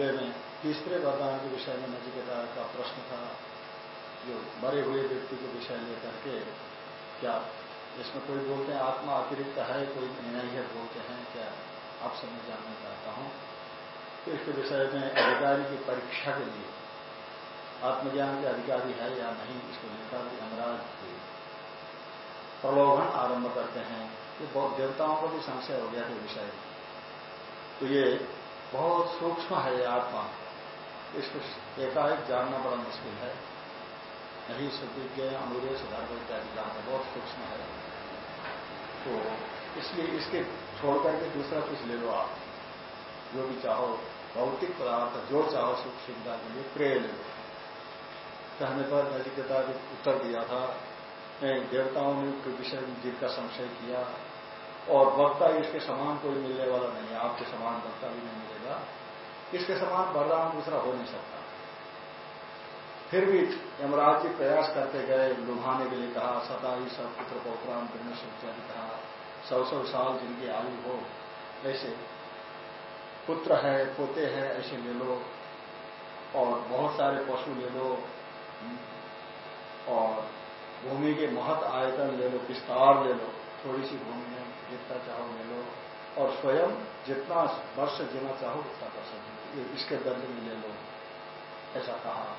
बदले में तीसरे वरदान के विषय में नचिकेता का प्रश्न था। जो मरे हुए व्यक्ति के विषय लेकर के क्या इसमें कोई बोलते हैं आत्मा अतिरिक्त है, कोई नहीं है बोलते हैं, क्या आप मैं जानना चाहता हूँ। तो इसके विषय में अधिकारी की परीक्षा के लिए आत्मज्ञान के अधिकारी है या नहीं, इसको लेकर यमराज की प्रलोभन आरंभ करते हैं। ये बहुत देवताओं को भी संशय हो गया था विषय। तो ये बहुत सूक्ष्म है ये आत्मा। इसको एकाएक जानना बड़ा मुश्किल है। नहीं सुविज्ञ अनुरेश धर्म इत्यादि जानना बहुत सूक्ष्म है। तो इसलिए इसके छोड़ करके दूसरा कुछ ले लो आप। जो भी चाहो, भौतिक पदार्थ, जो चाहो सुख सुविधा के लिए प्रेय ले लो। कहने पर नजिकता उत्तर दिया था देवताओं ने के विषय में जिनका संशय किया और वक्ता इसके समान कोई मिलने वाला नहीं है आपके समान वक्ता भी नहीं मिलेगा। इसके समान वरदान दूसरा हो नहीं सकता। फिर भी यमराज जी प्रयास करते गए, लुभाने के लिए कहा सताई सब पुत्र पौत्राम भिन्न इत्यादि कहा, सौ सौ साल जिनकी आयु हो ऐसे पुत्र है, पोते हैं, ऐसे ले लो और बहुत सारे पशु ले लो और भूमि के महत आयतन ले लो, विस्तार ले लो, थोड़ी सी भूमि में जितना चाहो ले लो। और स्वयं जितना वर्ष जीना चाहो उतना कर सकते इसके दर्द में ले लो। ऐसा कहा।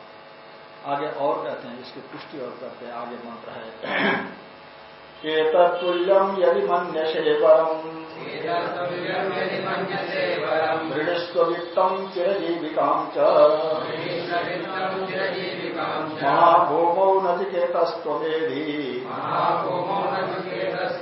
आगे और कहते हैं इसकी पुष्टि और करते हैं। आगे मंत्र है एतत्तुल्यम् यदि मन्यसे वरम् मृणस्ववित्तम् चिरजीविकाम् च। महाभूमौ नचिकेतस्त्वमेधि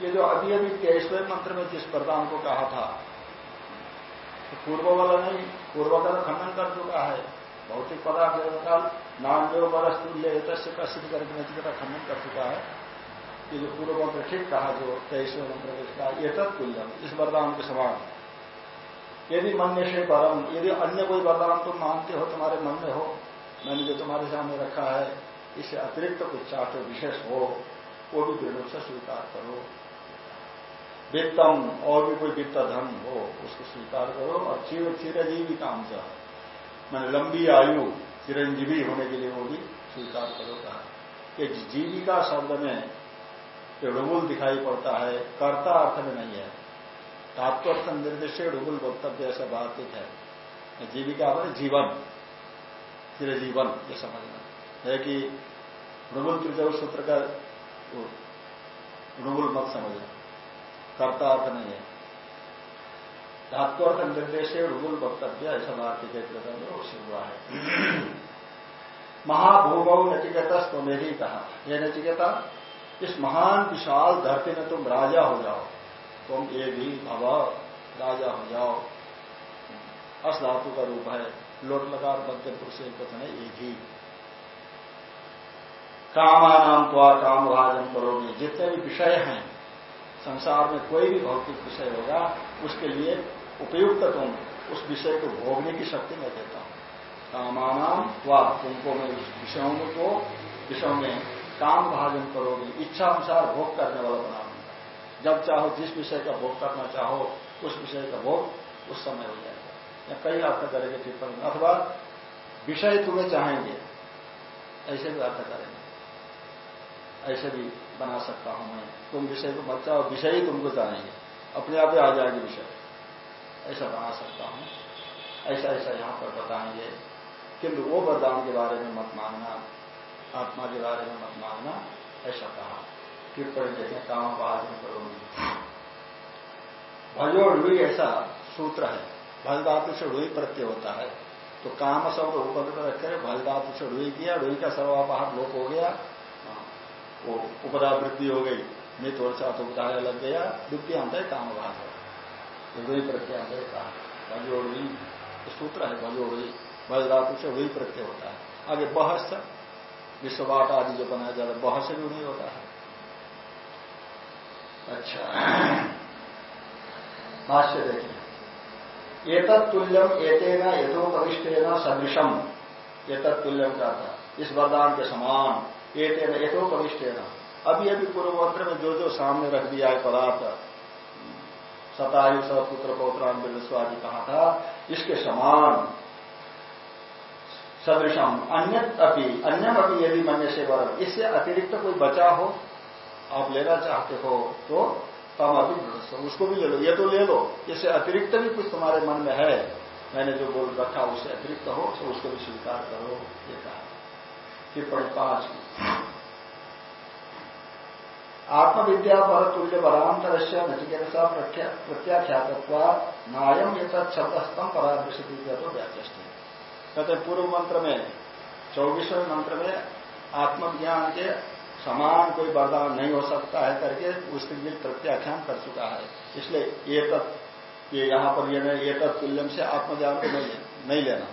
ये जो अभी अभी तेईसवें मंत्र में जिस वरदान को कहा था तो पूर्व वाला नहीं, पूर्व का खंडन कर चुका है। भौतिक पदार्थ काल नाम जो बरस तुल्य से कसित करके नचिकता खंडन कर चुका है। ये जो पूर्व मंत्र ठीक कहा, जो तेईसवें मंत्र में इसका ये तुल्यम, इस वरदान के समान। यदि मन से परम, यदि अन्य कोई वरदान तुम मानते हो, तुम्हारे मन में हो, मैंने जो तुम्हारे सामने रखा है इससे अतिरिक्त कुछ चाहते विशेष हो, वो भी दृढ़ से स्वीकार करो। वित्तम, और भी कोई वित्त धन हो, उसको स्वीकार करो और चिर चिरजीवी काम चाह मैंने लंबी आयु, चिरंजीवी होने के लिए वो भी स्वीकार करो, कहा। कि जीविका शब्द में जो रुगुल दिखाई पड़ता है, कर्ता अर्थ में नहीं है। तात्पर्थ निर्देश रुगुल वक्तव्य ऐसा बात है। जीविका बने जीवन, चिरजीवन, ये समझना। है कि रुगुल त्रिजव सूत्र का रुगुल मत समझना। कर्ता अर्थ नहीं है। धात्वर्थ निर्देश रुगुल वक्तव्य ऐसा भारतीय के प्रकरण में हुआ है। महाभूगौ नचिकेता स्वमेधी कहा। यह नचिकेता, इस महान विशाल धरती में तुम राजा हो जाओ। तुम ये भी भव राजा हो जाओ। अस धातु का रूप है लोट लकार मध्य पुरुष, एक कथन है एक ही। कामानाम त्वा काम भाजन करोगे जितने भी विषय हैं संसार में कोई भी भौतिक विषय होगा, उसके लिए उपयुक्त तुम उस विषय को भोगने की शक्ति मैं देता हूँ। कामानाम वा तुमको मैं उस विषयों को, विषयों में काम भाजन करोगे इच्छा अनुसार भोग करने वाला बना जब चाहो, जिस विषय का भोग करना चाहो, उस विषय का भोग उस समय हो जाएगा। या कई अर्थ करेंगे टिप्पणी अथवा विषय तुम्हें चाहेंगे, ऐसे भी अर्थ करेंगे। ऐसे भी बना सकता हूँ मैं। तुम विषय को बच्चा चाहो विषय ही तुमको चाहेंगे अपने आप ही आ जाएगी विषय। ऐसा बना सकता हूँ। ऐसा ऐसा यहाँ पर बताएँगे। किंतु वो वरदान के बारे में मत मांगना आत्मा के बारे में मत मांगना ऐसा कहा। टिप्पणी देखें काम में करोगी। भजोड़ भी ऐसा सूत्र है। भज धातु से ढुई प्रत्यय होता है। तो काम शब्द उपद रखकर रखे भज धातु से ढुई किया ढुई का सर्वापहार लोप हो गया। वो उपदा वृद्धि हो गई। मित और साथ उपदाय लग गया द्वितीय अंत है काम भाग है। ढुई प्रत्यय अंत है काम भजोड़ी सूत्र है भजोड़ी भज धातु से वही प्रत्यय होता है। आगे बहस विश्ववाट आदि जो बनाया जाता है, बहस भी नहीं होता है। अच्छा। भाष्य देखिए। एक तुल्यम एतेना यथोपविष्टेन सदृशम। एक तुल्यम का था? इस वरदान के समान। एतेन यथोपविष्टेन अभी अभी पूर्व मंत्र में जो जो सामने रख दिया है पदार्थ, सतायु पुत्र पौत्रान विश्वादी कहा था, इसके समान सदृशम। अन्य अपी, अन्यम अपनी यदि मन्य से वरम इससे अतिरिक्त कोई बचा हो, आप लेना चाहते हो तो तम अभी उसको भी ले लो। ये तो ले लो, इससे अतिरिक्त भी कुछ तुम्हारे मन में है। मैंने जो बोल रखा, उससे अतिरिक्त हो तो उसको भी स्वीकार करो, ये कहा। टिप्पणी पाँच। आत्मविद्या पर तुल्य बलांतर से नचिकेता प्रत्याख्यात नायम ये तत्शब्दस्तम परामृषि तो व्याचष्ट कहते पूर्व मंत्र में चौबीसवें मंत्र में आत्मज्ञान के समान कोई वरदान नहीं हो सकता है करके उसके लिए प्रत्याख्यान कर चुका है। इसलिए ये तत् ये यहाँ पर ये नहीं ये तुल्यम से आत्मज्ञान को नहीं लेना।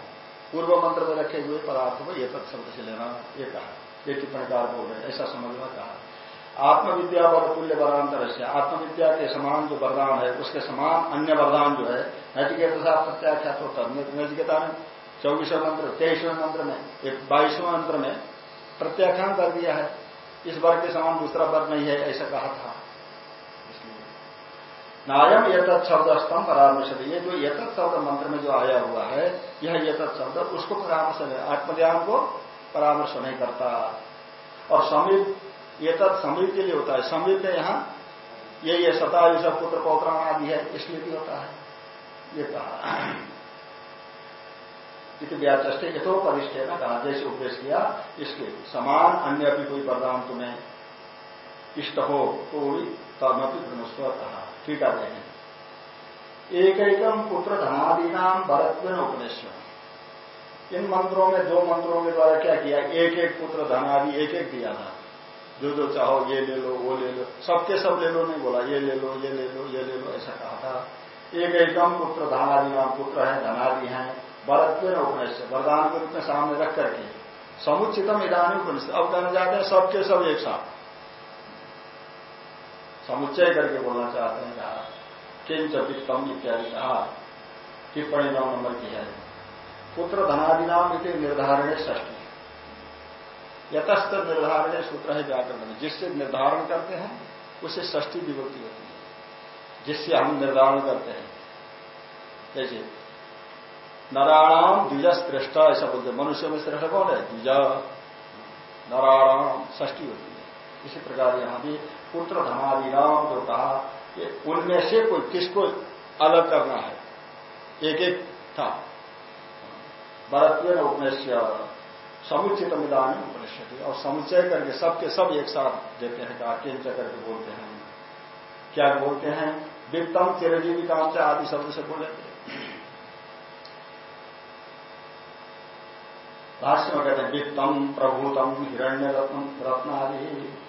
पूर्व मंत्र में रखे हुए पदार्थ को ये शब्द से लेना, ये कहा। ये टिप्पणीकार बोल रहे ऐसा समझना कहा। आत्मविद्या वर तुल्य वरांतर से आत्मविद्या के समान जो वरदान है, उसके समान अन्य वरदान जो है नचिकेता साहब प्रत्याख्यात होता है। नचिकेता ने चौबीसवें मंत्र, तेईसवें मंत्र में, एक बाईसवें मंत्र में प्रत्याख्यान कर दिया है। इस वर्ग के समान दूसरा वर्ग नहीं है, ऐसा कहा था। नायम यथत शब्द स्तम परामर्श ये जो यथत शब्द मंत्र में जो आया हुआ है, यह यथत शब्द उसको परामर्श है आत्मज्ञान को परामर्श नहीं करता। और समीप ये तत् समीप के लिए होता है। समीप में यहाँ ये ये सतायुष पुत्र, पौत्राण आदि है, इसलिए भी होता है। ये कहा। इति व्याचष्टे यथोपरिष्ठ है ना कहा, जैसे उपदेश किया, इसके समान अन्य भी कोई वरदान तुम्हें इष्ट हो तो भी तमपि ब्रह्मस्व कहा। ठीक है एक एकम पुत्र धनादि नाम भरत्व उपदेश इन मंत्रों में, दो मंत्रों के द्वारा क्या किया? एक एक पुत्र धनादि एक एक दिया था। जो जो चाहो ये ले लो, वो ले लो। सबके सब ले लो, नहीं बोला, ये ले लो, ये ले लो, ये ले लो, ऐसा कहा था। एक एकम पुत्र धनादि नाम पुत्र है, धनादि हैं वरत्व उपनिषद वरदान के रूप में सामने रख करके। समुचितम इधानी उपनिषद अब कहना चाहते हैं, सबके सब एक साथ। समुच्चय करके बोलना चाहते हैं, कहा किंच वित्तम इत्यादि, कहा, टिप्पणी नौ नंबर की है। पुत्र धनादि नाम इतने निर्धारण ष्टी यतस्त निर्धारण सूत्र है व्याकरण जिससे निर्धारण करते हैं, उसे ष्टी विभक्ति होती है। जिससे हम निर्धारण करते हैं। जैसे नराणाम द्विज श्रेष्ठ ऐसा बोलते मनुष्य में श्रेष्ठ कौन है? द्विज। नराणाम ष्टी होती है। इसी प्रकार यहाँ भी पुत्र धमादि राम जो कहा कि उनमें से कोई किसको अलग करना है? एक एक था। भरत्व उपनिष्य समुचित मिदानी उपनिष्य और समुचय करके सबके सब एक साथ देते हैं, कहा किंच करके बोलते हैं। क्या बोलते हैं? वित्तम चिरजीवी काम से आदि शब्द से बोले भाष्य में कहते हैं, वित्तम, प्रभूतम हिरण्य रत्न रत्न आदि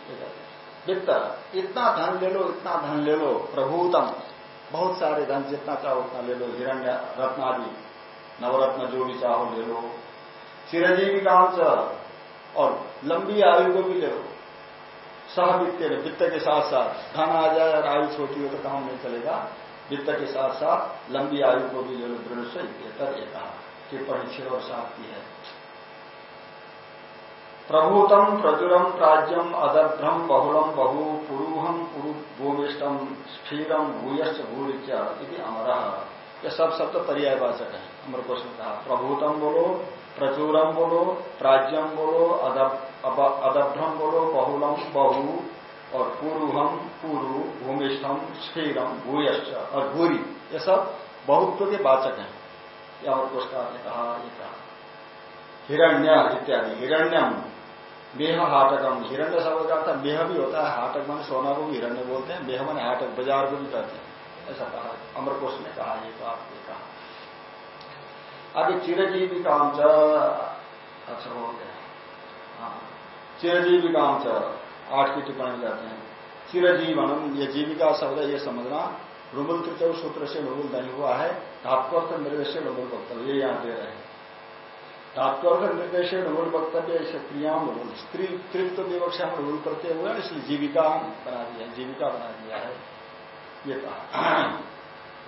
वित्त। इतना धन ले लो, इतना धन ले लो, प्रभुतम। बहुत सारे धन जितना चाहो उतना ले लो, हिरण्य, रत्न आदि, नवरत्न, जो भी चाहो ले लो। चिरंजीवी काम और लंबी आयु को भी ले लो। सह वित्त वित्त के साथ साथ। धन आ जाए और आयु छोटी हो तो काम नहीं चलेगा। वित्त के साथ साथ लंबी आयु को भी ले लो, दृढ़ से एक कहा टिप्पणी छह और सात की है। प्रभूतम प्रचुरम प्राज्यम अदभ्रम बहुलम बहु पुरूहम भूमिष्टम स्फीरम भूयश्च भूरित्या अमर। ये सब शब्द तो पर्यायवाचक है अमर क्वेश्चन कहा। प्रभूतम बोलो प्रचुरम बोलो प्राज्यम बोलो अदभ्रम बोलो बहुलम बहु और पूर्वम पूर्व भूमिष्ठम स्फीरम भूयश्च और भूरी। ये सब बहुत्व के वाचक हैं। यह अमर पुरस्कार ने कहा हिरण्य इत्यादि, हिरण्यम। मेह हाटकम हिरण्य शब्द का अर्थ मेह भी होता है हाटक मान सोना को भी हिरण्य बोलते हैं मेह मन हाटक बाज़ार को भी कहते हैं ऐसा कहा अमरकोश ने कहा ये बात ये कहा अभी चिरजीवी काम च अच्छा हो गया। चिरजीवी काम च आठ की टिप्पणी करते हैं चिरजीवनम ये जीविका शब्द ये समझना रुमुल तृतीय सूत्र से रुमुल नहीं हुआ है धात्वर्थ निर्देश से रुमुल वक्तव्य ये यहाँ दे रहे हैं धात्वर्थ निर्देश रूल वक्तव्य ऐसे क्रिया रुमुल स्त्री तृप्त विवक्षा में रूल करते हुए इसलिए जीविका बना दिया जीविका बना दिया है। ये कहा।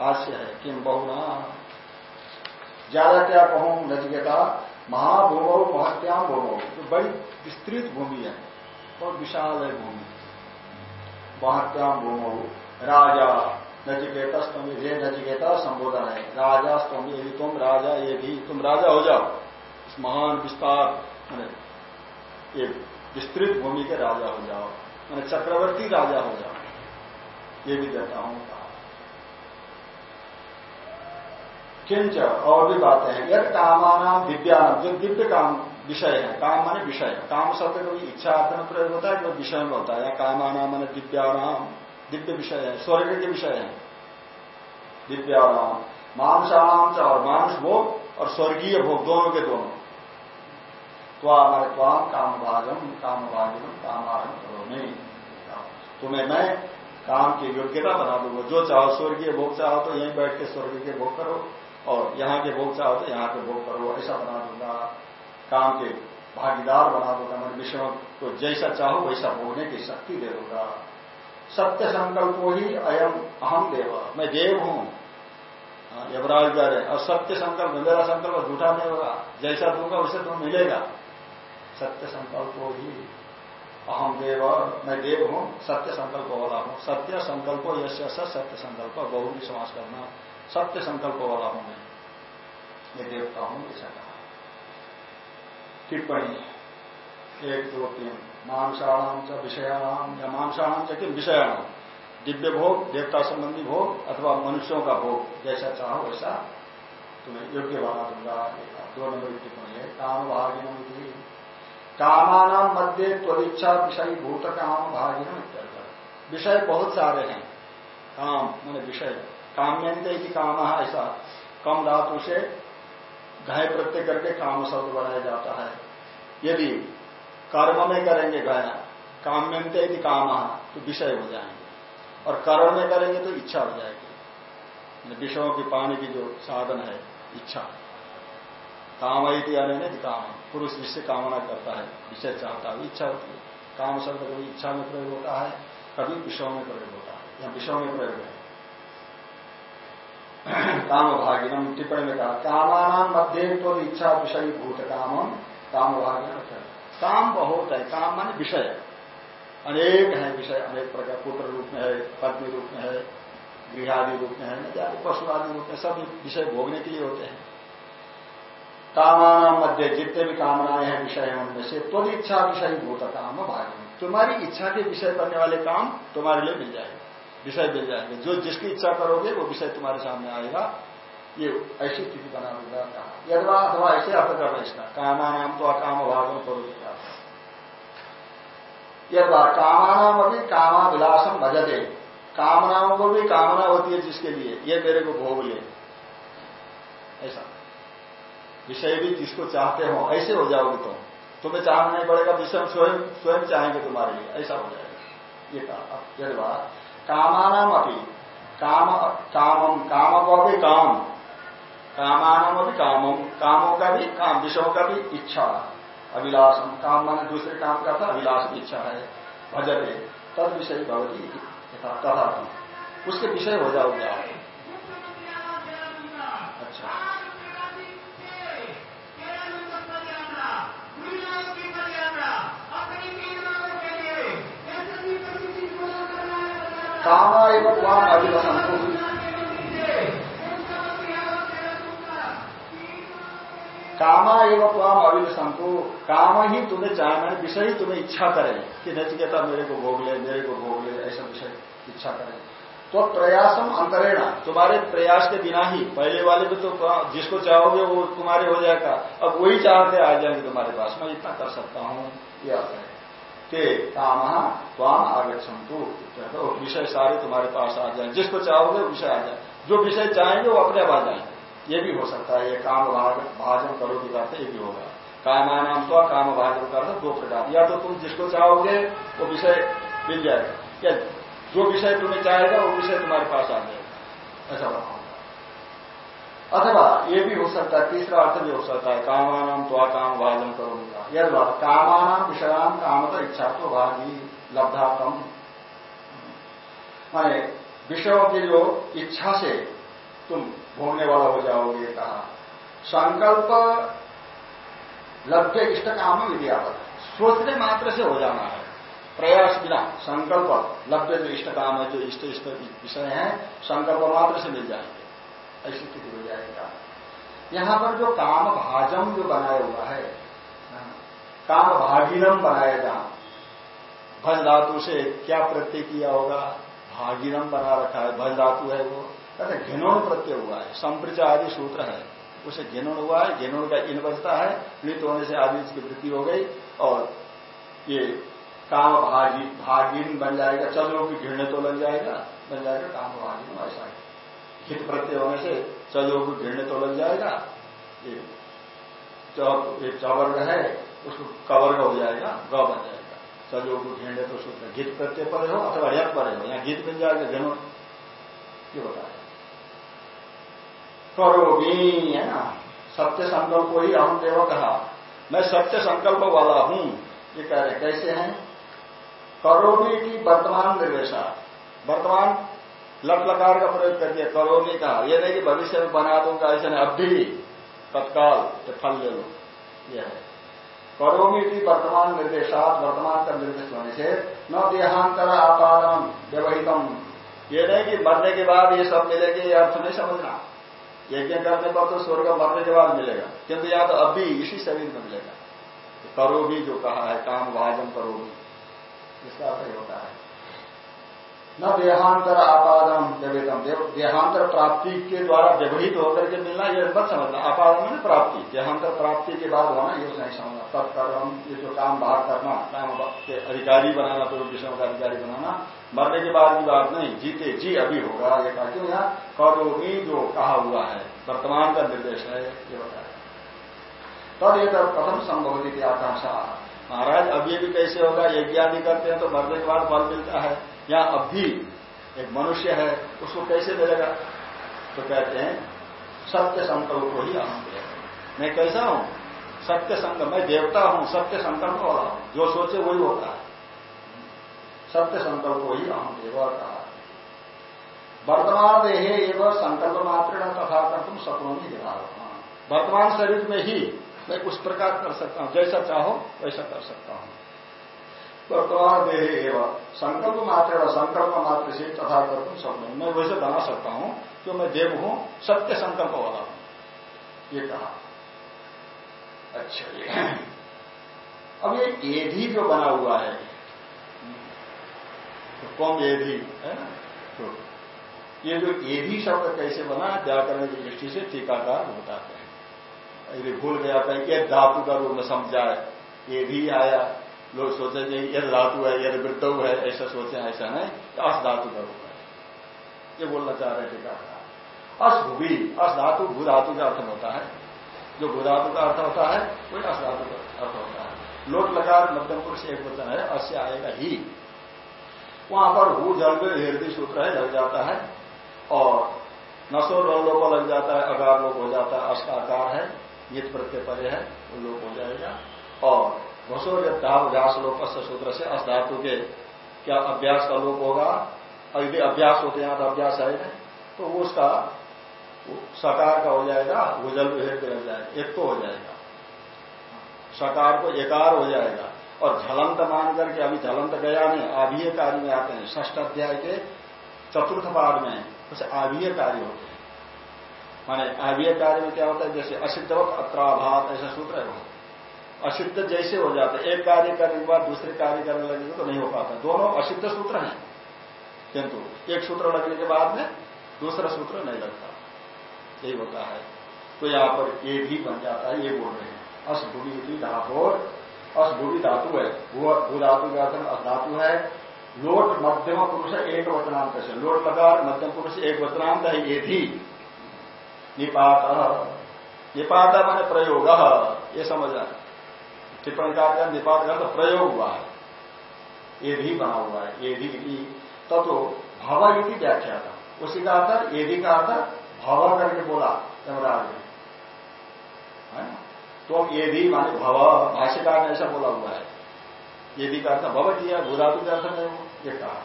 भाष्य है किम बहुना? ज़्यादा क्या कहूँ नचिकेता महाभूमो महत्याम भूमो। तो बड़ी विस्तृत भूमि है, बहुत विशाल है भूमि। महत्याम भूमो, राजा नचिकेता स्तम ये नचिकेता संबोधन है। राजा स्तम यदि तुम राजा, ये भी तुम राजा हो जाओ। इस महान विस्तार, मैंने ये विस्तृत भूमि के राजा हो जाओ, मैंने चक्रवर्ती राजा हो जाओ, ये भी देता हूँ किंच और भी बातें हैं। यद कामानाम दिव्यान, जो दिव्य काम, विषय है, काम माने विषय। काम शब्द कभी इच्छा अर्थ में प्रयोग होता है जो विषय में होता है, या कामानाम माने दिव्यानाम दिव्य विषय है, स्वर्ग के विषय है। दिव्यानाम मांसाणाम और मांस, भोग और स्वर्गीय भोग, दोनों के दोनों। तो हमारे त्वाम काम आरम करो नहीं तुम्हें मैं काम की योग्यता बना दूँगा। जो चाहो स्वर्गीय भोग चाहो तो यहीं बैठ के स्वर्ग के भोग करो और यहाँ के भोग चाहो तो यहाँ के भोग करो ऐसा बना दूँगा। काम के भागीदार बना दूँगा। मैं विषयों को जैसा चाहो वैसा भोगने की शक्ति दे दूँगा। सत्य संकल्प ही अयम अहम देव। मैं देव हूँ। हाँ, यवराज कह रहे और सत्य संकल्प मेरा संकल्प झूठा नहीं होगा। जैसा दूँगा वैसे तुम्हें मिलेगा। सत्य संकल्प ही अहम देव, मैं देव हूँ, सत्य संकल्प वाला हूँ। सत्य संकल्प यश सत्य संकल्प, बहु समास करना। सत्य संकल्प वाला हूँ मैं। ये देवता हूँ, ऐसा कहा। टिप्पणी। एक, दो, तीन। मांसाणाम च विषयाणाम या मांसाणाम च किम विषयाणाम दिव्य भोग, देवता संबंधी भोग, अथवा मनुष्यों का भोग, जैसा चाहो वैसा। तुम्हें योग्य बना दूँगा। दो नंबर की टिप्पणी है। काम भागिनी कामानाम मध्य त्वरिच्छा विषय भूत काम भागिन विषय बहुत सारे हैं। काम, मैंने विषय काम्यंत की काम ऐसा। कम धातु से घय प्रत्यय करके काम शब्द बनाया जाता है। यदि कर्म में करेंगे घय काम्यंत यदि काम तो विषय हो जाएँगे। और कर्म में करेंगे तो इच्छा हो जाएगी। विषयों की पाने की जो साधन है, इच्छा। यदि आने काम। पुरुष जिससे कामना करता है, विषय चाहता है, इच्छा होती है। काम शब्द कभी इच्छा में प्रयोग होता है, कभी विषयों में प्रयोग होता है। या विषयों में प्रयोग है। काम भागिनम टिप्पणी में कहा कामानाम मध्य तो इच्छा विषय भूत काम काम भागिन काम बहुत है, काम मान विषय। अनेक है विषय, अनेक प्रकार, पुत्र रूप में है, पत्नी रूप में है, गृहादि रूप में है पशु आदि रूप में सब विषय भोगने के लिए होते हैं। कामाना मध्य जितने भी कामनाएँ हैं, विषय उनमें से तो इच्छा विषय भूत काम भागी तुम्हारी इच्छा के विषय बनने वाले काम तुम्हारे लिए मिल जाएँगे, विषय मिल जाएँगे। जो जिसकी इच्छा करोगे, वो विषय तुम्हारे सामने आएगा। ये ऐसी स्थिति बना दूँगा कहा यदवा अथवा ऐसे अर्थ इसका। कामा नाम तो अकाम भागम करो यदवा कामानाम अभी कामा विलासम भजते। कामनाओं को भी कामना होती है जिसके लिए? ये मेरे को भोग ले। ऐसा। विषय भी जिसको चाहते हो, ऐसे हो जाओगे तुम तुम्हें चाहना नहीं पड़ेगा, विषय स्वयं स्वयं चाहेंगे तुम्हारे लिए, ऐसा हो जाएगा। ये कहा कामानाम अपनी काम कामम काम को भी काम। कामानाम अभी कामम कामों का भी, काम, विषयों का भी इच्छा। अभिलाषम काम माने दूसरे काम का था, अभिलाष की इच्छा है। भजते। तद विषय भवती तथा। उसके विषय हो जाओगे आप। कामा एवं वाम अभिवसंतु कामा एवं वाम अभिवसंतु काम ही तुम्हें चाहे मैंने विषय ही तुम्हें इच्छा करे। कि नचिकेता मेरे को भोग ले, मेरे को भोग ले, ऐसा विषय इच्छा करे। तो प्रयासम अंतरेणा, तुम्हारे प्रयास के बिना ही, पहले वाले में तो जिसको चाहोगे वो तुम्हारे हो जाएगा। अब वही चाहते आ जाएँगे तुम्हारे पास। मैं इतना कर सकता हूँ, ये अर्थ है। ते काम त्वाम आगछंतु विषय सारे तुम्हारे पास आ जाए। जिसको चाहोगे विषय आ जाए। जो विषय चाहेंगे वो अपने आ जाएँगे ये भी हो सकता है। ये काम भाजन करो भी करते ये भी होगा। कामानाम तो काम भाजन करते दो प्रकार। या तो तुम जिसको चाहोगे वो विषय मिल जाएगा। या जो विषय तुम्हें चाहेगा वो विषय तुम्हारे पास आ जाएगा। ऐसा बताऊँगा अथवा ये भी हो सकता है, तीसरा अर्थ भी हो सकता है कामानाम तो काम भाजन करोगा यह कामानाम विषयाम कामता इच्छा तो भागी लब्धातम माने विषयों की जो इच्छा से तुम भोगने वाला हो जाओगे कहा। संकल्प लभ्य इष्ट काम विद्यावत सोचने मात्र से हो जाना है। प्रयास बिना संकल्प लभ्य जो इष्ट काम है, जो इष्ट इष्ट विषय है, संकल्प मात्र से मिल जाएँगे। ऐसी स्थिति हो जाएगा। यहाँ पर जो काम भाजम जो बनाया हुआ है काम भागीनम बनाया जहाँ भज धातु से क्या प्रत्यय किया होगा? भागीनम बना रखा है, भज धातु है वो। कहते घिनोण प्रत्यय हुआ है संप्रचा आदि सूत्र है। उसे घिनोण हुआ है घिनोण का इन बचता है मृत होने से आदि इसकी वृद्धि हो गई और ये काम भागी भागीन बन जाएगा। चलो की घृण्य तो लग जाएगा, बन जाएगा काम भागीन ऐसा हित प्रत्यय होने से चलो की घृण्य तो लग जाएगा। ये चवर्ग है, उसको कवर्ग हो जाएगा, ग बन जाएगा। को घेंडे तो सूत्र गीत प्रत्यय पर हो, अथवा यक पर हो यहाँ गीत मिल जाएगा घनो ये बताया। करोगी, है ना? सत्य संकल्प को ही अहम देव कहा मैं सत्य संकल्प वाला हूँ। ये कह रहे, कैसे हैं? करोगी की वर्तमान निर्देशा। वर्तमान लट लकार का प्रयोग करके करोमी कहा यह नहीं कि भविष्य में बना दूँगा, ऐसे नहीं। अब भी तत्काल फल ले लो। यह है। करोमी की वर्तमान निर्देशात, वर्तमान का निर्देश होने से न देहांतर आपादन व्यवहितम। ये नहीं कि मरने के बाद ये सब मिलेगी, ये अर्थ नहीं समझना। यज्ञ करने पर तो स्वर्ग मरने के बाद मिलेगा। किंतु या तो अभी इसी शरीर में मिलेगा। तो करो भी जो कहा है, काम भाजन करो भी इसका अर्थ होता है। न देहांतर आपादन व्यवहितम देहांतर प्राप्ति के द्वारा व्यवहित होकर के मिलना यह मत समझना। आपादन में प्राप्ति। देहांतर प्राप्ति के बाद होना, ये नहीं समझना तत्कर्म, ये जो काम बाहर करना, काम के अधिकारी बनाना तो विषयों का अधिकारी बनाना, मरने के बाद की बात नहीं, जीते जी अभी होगा। ये कहा क्यों यहाँ? करोगी जो कहा हुआ है, वर्तमान का निर्देश है, ये बताया। तब ये प्रथम संभव की आकांक्षा। महाराज अभी भी कैसे होगा? यज्ञ आदि करते हैं तो मरने के बाद बल मिलता है। या भी एक मनुष्य है, उसको कैसे मिलेगा? तो कहते हैं, सत्य संकल्प को ही अहम मैं कैसा हूँ? सत्य संकल्प, मैं देवता हूँ, सत्य संकल्प हूँ जो सोचे वही होता है। सत्य संकल्प को ही अहम देव कहा। वर्तमान देहे एवं संकल्प मात्र तथा कर तुम सपनों में दिखा वर्तमान शरीर में ही मैं उस प्रकार कर सकता हूँ, जैसा चाहो, वैसा कर सकता हूँ। वर्तमान देह एवं संकल्प मात्र संकल्प मात्र से तथा कर तुम सपनों मैं वैसे बना सकता हूँ क्यों मैं देव हूँ, सत्य संकल्प वाला हूँ। ये कहा। अच्छा ये। अब ये एधी जो बना हुआ है तो कौन एधी, है ना? तो ये जो एधी शब्द कैसे बना, व्याकरण की दृष्टि से टीकाकार बताते हैं। यदि भूल गया कहीं ये धातु का रूप में समझाए। ये भी आया। लोग सोचे कि यद धातु है, यद वृद्ध है, ऐसा सोचे ऐसा नहीं। अस धातु का रूप है। ये बोलना चाह रहे टीका अस भूवि, अस धातु, भू धातु का अर्थ होता है। जो भू धातु का अर्थ होता है, वही अस धातु का अर्थ होता है। लोट लगा मध्यम पुरुष एक वचन है अस्य आएगा ही। वहाँ पर भू जल में हृदय सूत्र है, लग जाता है। और नसो लोग को लग जाता है, अगार लोग हो जाता है, अष्टाकार है। नित प्रत्यय परे है, वो लोग हो जाएगा। और घोषो जब धाव व्यास लोक सूत्र से अस के क्या अभ्यास का लोप होगा? और यदि अभ्यास होते हैं तो अभ्यास है तो वो उसका सकार का हो जाएगा गुजल के लग जाएगा, एक तो हो जाएगा। सकार को एकार हो जाएगा। और झलंत मान करके अभी झलंत गया नहीं, आभीय कार्य में आते हैं। ष्ठ अध्याय के चतुर्थ पाद में कुछ आभीय कार्य होते हैं। माने आभीय कार्य में क्या होता है? जैसे असिद्धवत अत्राभात, ऐसा सूत्र है असिद्ध जैसे हो जाता एक कार्य करने के बाद दूसरे कार्य करने लगेगा तो नहीं हो पाता। दोनों असिद्ध सूत्र हैं। किंतु एक सूत्र लगने के बाद में दूसरा सूत्र नहीं लगता। यही होता है। तो यहाँ पर ये भी बन जाता है, ये बोल रहे हैं। असभुवी धातु। असभुवी धातु है। भू धातु का अर्थ धातु है। लोट, मध्यम, पुरुष, एक वचनांत से। लोट लगा मध्यम, पुरुष, एक वचनांत है ये भी। निपात। निपात मैंने प्रयोग। ये समझना टिप्पणी का निपात का तो प्रयोग हुआ है। ये भी बना हुआ है, ये भी तब तो भव इति व्याख्या था उसी का अर्थ, ये भी का अर्थ, भव करके बोला, यमराज ने। तो ये भी माने भव, भाष्यकार ने ऐसा बोला हुआ है। ये भी का अर्थ भव किया भूधातु के अर्थ में ये कहा।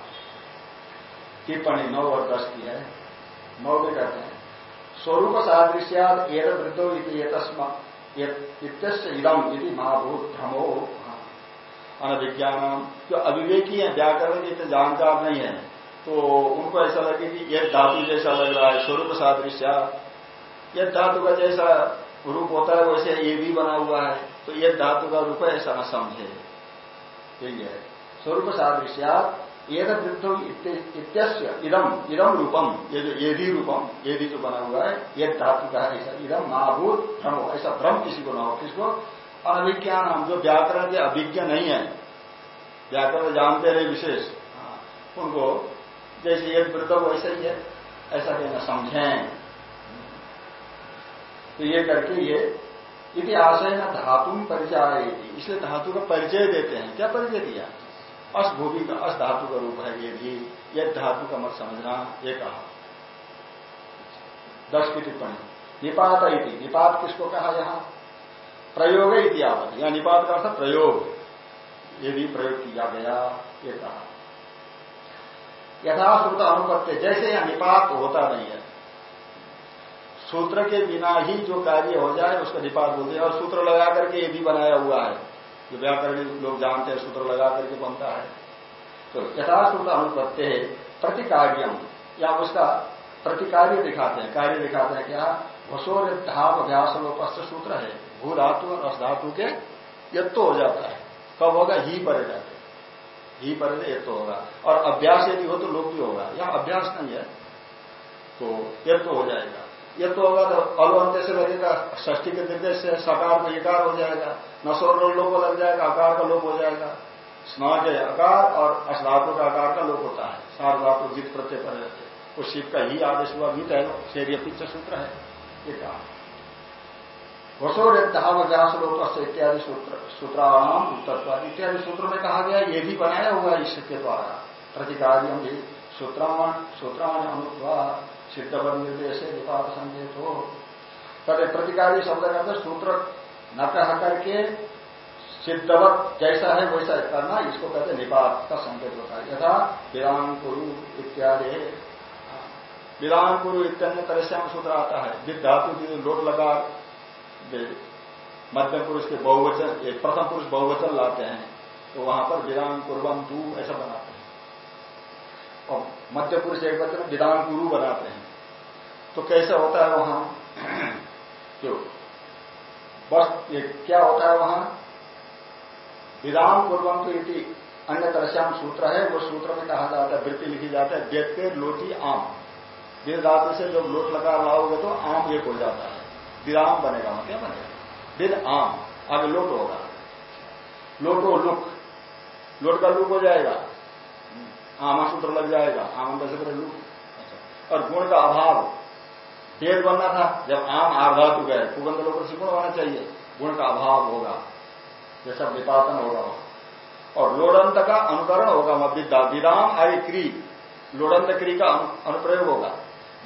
टिप्पणी नौ और दस की है। नौ में कहते हैं, स्वरूप सादृश्याद एद वृद्धो इदम यदि महाभूत भ्रमो अनभिज्ञान जो अविवेकी है, व्याकरण के इतने जानकार नहीं है तो उनको ऐसा लगे कि यह धातु जैसा लग रहा है, स्वरूप सादृश्य। यह धातु का जैसा रूप होता है, वैसे ये भी बना हुआ है तो यह धातु का रूप है ऐसा न समझे। ठीक है। स्वरूप सादृश्या ये इत्यस्य इदम इदम रूपम ये जो ये भी रूपम ये भी जो बना हुआ है ये धातु का है ऐसा इदम महाभूत भ्रम ऐसा भ्रम किसी को ना हो किसको अनभिज्ञान हम जो व्याकरण के अभिज्ञ नहीं है। व्याकरण जानते रहे विशेष। हाँ, उनको जैसे एक वृद्ध वैसे ही है ऐसा कहना समझें। तो ये करके ये यदि आशय न धातु परिचय इसलिए धातु का परिचय देते हैं। क्या परिचय दिया? अस भूमि का अस धातु का रूप है ये भी। यह धातु का मत समझना, ये कहा। दस की टिप्पणी। निपात इति। निपात किसको कहा यहाँ? प्रयोग इतिहावत या निपात का अर्थ प्रयोग। ये भी प्रयोग किया गया, ये कहा। यथाश्रुत अनुपत्य, जैसे यहाँ निपात होता नहीं है। सूत्र के बिना ही जो कार्य हो जाए, उसका निपात बोलते हैं। और सूत्र लगा करके ये भी बनाया हुआ है। जो व्याकरण लोग जानते हैं, सूत्र लगा करके बनता है। तो यथाश्रुत अनुपत्य है, प्रतिकार्यम। या उसका प्रतिकार्य दिखाते हैं, कार्य दिखाते हैं क्या घसोर धाप अभ्यास लोपस्थ सूत्र है। भू धातु और अस धातु के यत्तो हो जाता है। कब होगा? ही परे जाते ही परे यत्तो होगा। और अभ्यास यदि हो तो लोप भी होगा। यह अभ्यास नहीं है तो यत्तो हो जाएगा। ये तो होगा तो अलवंत से लगेगा ष्ठी के निर्देश से सकार को यकार हो जाएगा, नसोर को लग जाएगा, आकार का लोप हो जाएगा। स्ना के आकार और अश्धातु का आकार का लोप होता है। सार धातु जीत प्रत्यय पर रहते वो शिव का ही आदेश हुआ, गीत है शेरिय पिच्छ सूत्र है। ये कहा। धाव व्यास लोप इत्यादि सूत्र, सूत्राणाम उत्तर इत्यादि सूत्र में कहा गया, ये भी बनाया हुआ है के द्वारा। प्रतिकार्य भी सूत्राण सूत्राण अनुद्वा सिद्धवन निर्देश निपात संकेत हो कहते प्रतिकारी शब्द का सूत्र न कह करके सिद्धवत जैसा है वैसा करना, इसको कहते निपात का संकेत होता है। यथा विराम कुरु इत्यादि। विराम कुरु इत्यादि हम सूत्र आता है। विद धातु लोट लगा मध्यम पुरुष के बहुवचन एक प्रथम पुरुष बहुवचन लाते हैं तो वहाँ पर विराम कुरबम तू ऐसा बनाते हैं। और मध्य पुरुष एक वचन विधान गुरु बनाते हैं। तो कैसे होता है वहाँ? क्यों बस ये क्या होता है वहाँ? विराम पूर्वम तो यदि अन्य तरश्याम सूत्र है, वो सूत्र में कहा जाता है, वृत्ति लिखी जाता है, व्यक्ति लोटी आम। दिन रात से जब लोट लगा लाओगे तो आम एक हो जाता है। विराम बनेगा वहाँ क्या बनेगा? दिन आम, आगे लोट होगा। लोटो लुक, लोट का लुक हो जाएगा। आमा सूत्र लग जाएगा, आम कैसे लुक। और गुण का अभाव पेड़ बनना था। जब आम आर्धातु गए कुगंध लोग से गुण होना चाहिए। गुण का अभाव होगा, जैसा विपातन होगा और लोड़ंत का अनुकरण होगा विद्या, विराम आय क्री लोड़ंत क्री का अनुप्रयोग होगा।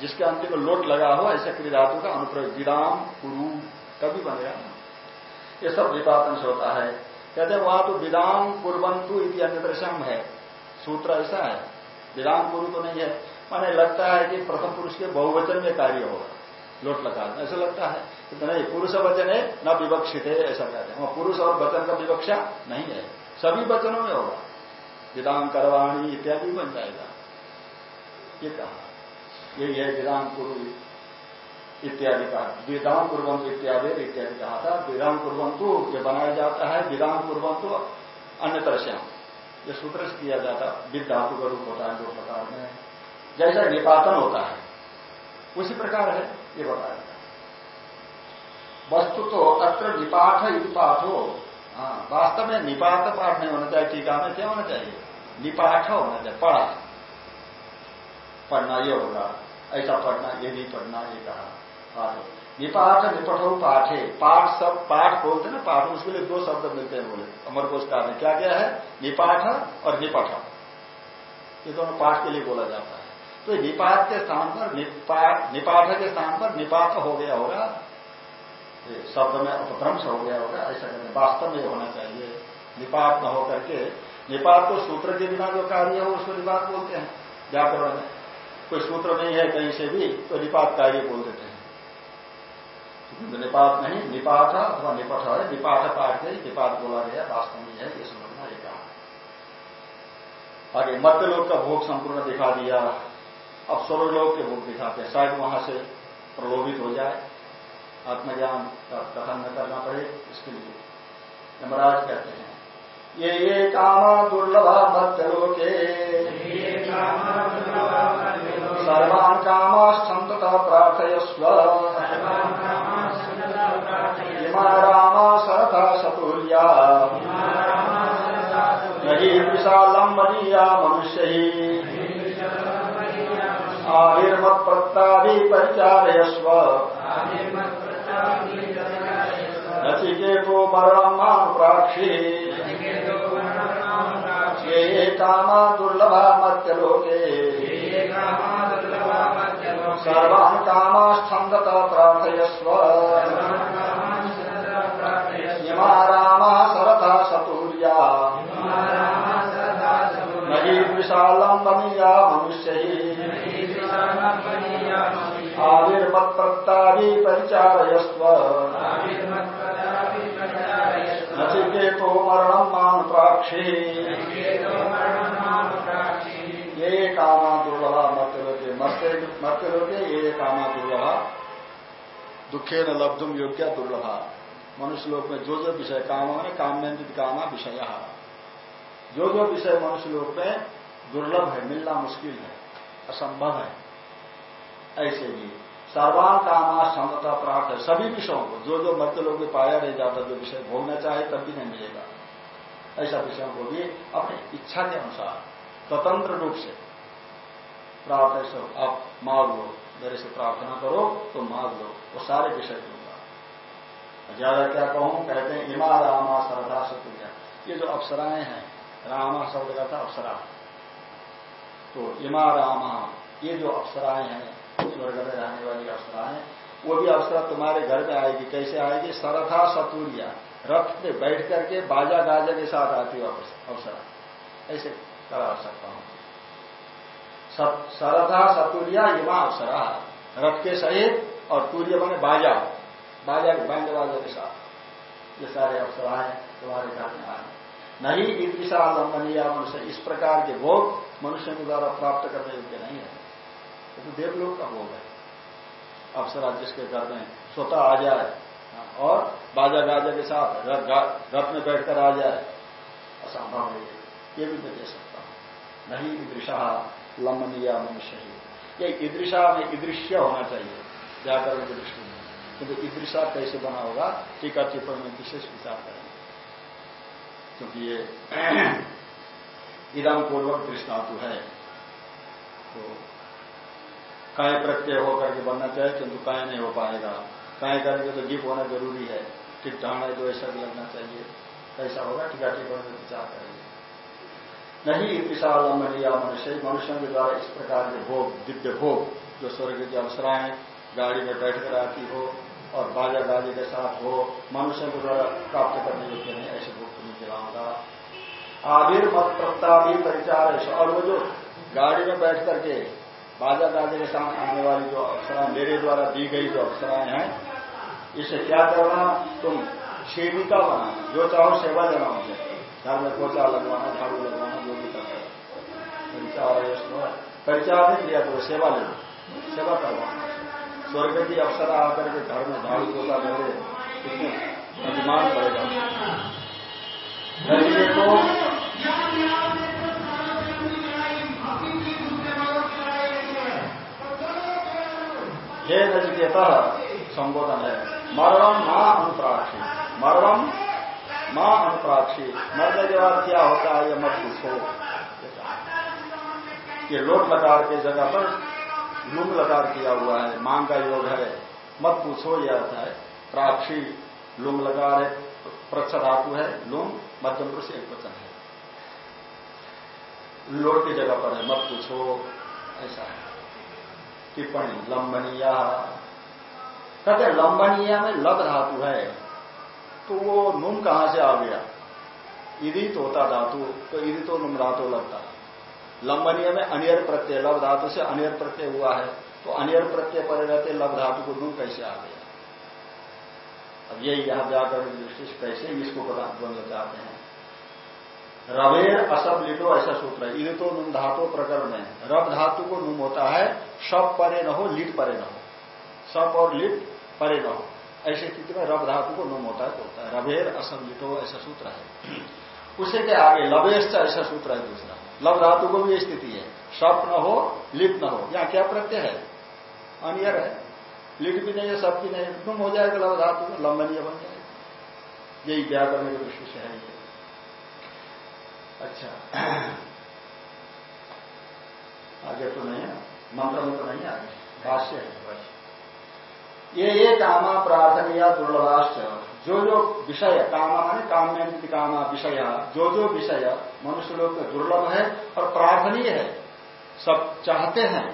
जिसके अंतिम में लोट लगा हो ऐसे क्री धातु का अनुप्रयोग। विराम, कुरु तभी बनेगा ये सब विपातन से होता है। कहते हैं वहाँ तो विराम कुरबंतु इति अन्य है। सूत्र ऐसा है। विराम, कुरु तो नहीं है। माने लगता है कि प्रथम पुरुष के बहुवचन में कार्य होगा। लोट लगा ऐसा लगता है। कि नहीं पुरुष वचन है, न विवक्षित है, ऐसा कहते हैं पुरुष और वचन का विवक्षा नहीं है। सभी वचनों में होगा। विधान करवाणी इत्यादि बन जाएगा। ये कहा। यही है विधान कुरु इत्यादि का। विधान पूर्वंतु इत्यादि इत्यादि कहा था। विधान पूर्वंतु ये बनाया जाता है। विधान पूर्वंतु अन्य तरह से ये सूत्र से किया जाता विधातु का रूप होता है, दो प्रकार में। जैसा निपातन होता है। उसी प्रकार है, ये बताया। वस्तु तो अत्र निपाठ निपाठ हो हाँ वास्तव में निपात पाठ नहीं होना चाहिए, टीका में क्या होना चाहिए? निपाठ होना चाहिए, पढ़ा। पढ़ना ये होगा, ऐसा पढ़ना, ये नहीं पढ़ना, ये कहा। पाठ निपाठ निपठो पाठे। पाठ सब, पाठ बोलते ना, पाठ, उसके लिए दो शब्द मिलते हैं बोले। अमर कोशकार में क्या क्या है? निपाठ और निपठ। ये दोनों पाठ के लिए बोला जाता है। तो निपात के स्थान पर निपाठ के स्थान पर निपात हो गया होगा। शब्द में अपभ्रंश हो गया होगा, ऐसा करके वास्तव में होना चाहिए। निपात न होकर के, निपात तो सूत्र के बिना जो कार्य हो, उसको निपात बोलते हैं, व्याकरण में। कोई सूत्र नहीं है कहीं से भी तो निपात कार्य बोल देते हैं। निपात नहीं निपाठ अथवा निपठ है निपाठ पाठ के निपात बोला गया, वास्तव में है, ये समझना एक कहा आगे मध्य लोग का भोग संपूर्ण दिखा दिया। अब लोग के भोग दिखाते हैं। शायद वहाँ से प्रलोभित हो जाए। आत्मज्ञान का कथन न करना पड़े इसके लिए। यमराज कहते हैं। ये ये काम दुर्लभा मध्यलोके। सर्वान् कामाश्चन्ततः प्रार्थयस्व। इमा रामा सरथा सतुल्या। नहीं विशालम मनीया मनुष्य। ही आविर्मत्प्रत्ताभिपरिचारयस्व नचिकेतो मरणमानुप्राक्षी ये ये कामा दुर्लभा मत्यलोके सर्वान् कामाश्छन्दत प्रार्थयस्व इमा रामा सरथा सतूर्या नहि विशालम् आविर्मत्प्रत्ताभिपरिचारयस्व नचिकेतो मरणम् मानुप्राक्षी ये कामा दुर्लभा मत्यलोके मत्यलोके ये कामा दुर्लभा दुखे न लब्धुम योग्य दुर्लभा। मनुष्य लोक में जो जो विषय काम है काम में कामा विषय। जो जो विषय मनुष्य लोक में दुर्लभ है मिलना मुश्किल है असंभव है। ऐसे ही। सर्वान कामा क्षमता प्राप्त। है सभी विषयों को, जो जो मध्य लोग पाया नहीं जाता, जो विषय भोगना चाहे, तब भी नहीं मिलेगा। ऐसा विषयों को भी अपनी इच्छा के अनुसार, स्वतंत्र रूप से प्राप्त है सब। आप मांग लो, मेरे से प्रार्थना करो तो मांग लो। वो सारे विषय दूँगा। ज़्यादा क्या कहूँ? कहते हैं, इमा रामा सरदा सतुर्या ये जो अप्सराएँ हैं, रामा शब्द का था अप्सरा। तो इमा रामा, ये जो अप्सराएँ हैं स्वर्ग में रहने वाली अवस्था है। वो भी अप्सरा तुम्हारे घर में आएगी। कैसे आएगी? सरथा सतुरिया। रथ पे बैठ करके बाजा गाजा के साथ आती अप्सरा ऐसे करा सकता हूँ। सरथा सतुरिया युवा अप्सरा रथ के सहित और तूर्य बने बाजा। बाजा बैंड बाजा के साथ। ये सारे अप्सराएँ तुम्हारे घर में आए। नहीं ईदृशा लंबनिया मनुष्य। इस प्रकार के भोग मनुष्य के द्वारा प्राप्त करने योग्य नहीं है। तो देवलोक का भोग है। अप्सरा जिसके घर में स्वतः आ जाए और बाजा गाजा के साथ रथ में बैठकर आ जाए असंभव है ये। भी मैं दे सकता हूँ। नहीं ईदृशा लंबनिया मनुष्य ही। ये ईदृशा में ईदृश्य होना चाहिए व्याकरण की दृष्टि में। किंतु ईदृशा कैसे बना होगा? टीका टिप्पणी में विशेष विचार करेंगे। क्योंकि ये इदम पूर्वक दृष्टातु है। तो काय प्रत्यय होकर के बनना चाहिए, किंतु काय नहीं हो पाएगा। काय करेंगे तो जीप होना ज़रूरी है। ठीक ढाण है तो ऐसा भी लगना चाहिए। ऐसा होगा टीका टिप्पणी में विचार करेंगे। नहीं विशाल या मनुष्य, मनुष्यों के द्वारा इस प्रकार के भोग, दिव्य भोग, जो स्वर्ग की अवसराएँ गाड़ी में बैठकर आती हो और बाजा गाजी के साथ हो, मनुष्य के द्वारा प्राप्त करने योग्य नहीं, ऐसे भोग तुम्हें दिलाऊँगा आविर मत प्रत्यावी परिचार और वो जो गाड़ी में बैठ करके बाजा गाजे के साथ आने वाली जो अप्सरा मेरे द्वारा दी गई जो अप्सराएँ हैं, इसे क्या करना? तुम सेविका बना, जो चाहो सेवा लेना मुझे घर में पोचा लगवाना, झाड़ू लगवाना, जो भी करना परिचार परिचार नहीं किया तो सेवा ले सेवा करवाना स्वर्ग की अवसर आकर के घर में झाड़ू पोता लगे कितने अभिमान पड़ेगा हे नचिकेत संबोधन। है मरणम माँ अनुप्राक्षी मरणम माँ अनुप्राक्षी मरने के बाद क्या होता है ये मत पूछो। ये लोट लकार के जगह पर लुंग लकार किया हुआ है। मांग का योग है। मत पूछो, यह अर्थ है। प्राक्षी लुंग लगा रहे प्रच्छ धातु है। लुंग, मध्यम पुरुष एक वचन है। लोट की जगह पर है। मत पूछो, ऐसा है। टिप्पणी, लंबनिया। कहते लंबनिया में लब धातु है। तो वो नुम कहाँ से आ गया? इधि तोता धातु तो इधि तो नुम धातु लगता। लंबनीय में अनियर प्रत्यय लब धातु से अनियर प्रत्यय हुआ है। तो अनियर प्रत्यय पर रहते लब धातु को नुम कैसे आ गया? अब यही यहाँ जाकर दृष्टि कैसे इसको प्रदान बनना चाहते हैं। रवेर असब लिटो, ऐसा सूत्र है। तो नुम धातु प्रकरण में रब धातु को नुम होता है सब परे न हो, लिट परे न हो। सब और लिट परे न हो। ऐसी स्थिति में रब धातु को नुम होता है तो होता है। रवेर असब लिटो, ऐसा सूत्र है। उसे के आगे लवेश ऐसा सूत्र है दूसरा। लव धातु को भी स्थिति है। सप न हो लिप न हो। यहाँ क्या प्रत्यय है? अनियर है। लिट भी नहीं है सब भी नहीं तुम हो जाएगा लव धातु में, लंबनीय बन जाएगा। यही व्याकरण की दृष्टि से है अच्छा। आगे तो नहीं है मंत्र में तो नहीं आगे। भाष्य है ये ये कामा प्रार्थनीय दुर्लभाष्ट जो जो विषय, कामा माने काम्य कामा विषय। जो जो विषय मनुष्य लोग में दुर्लभ है और प्रार्थनीय है, सब चाहते हैं।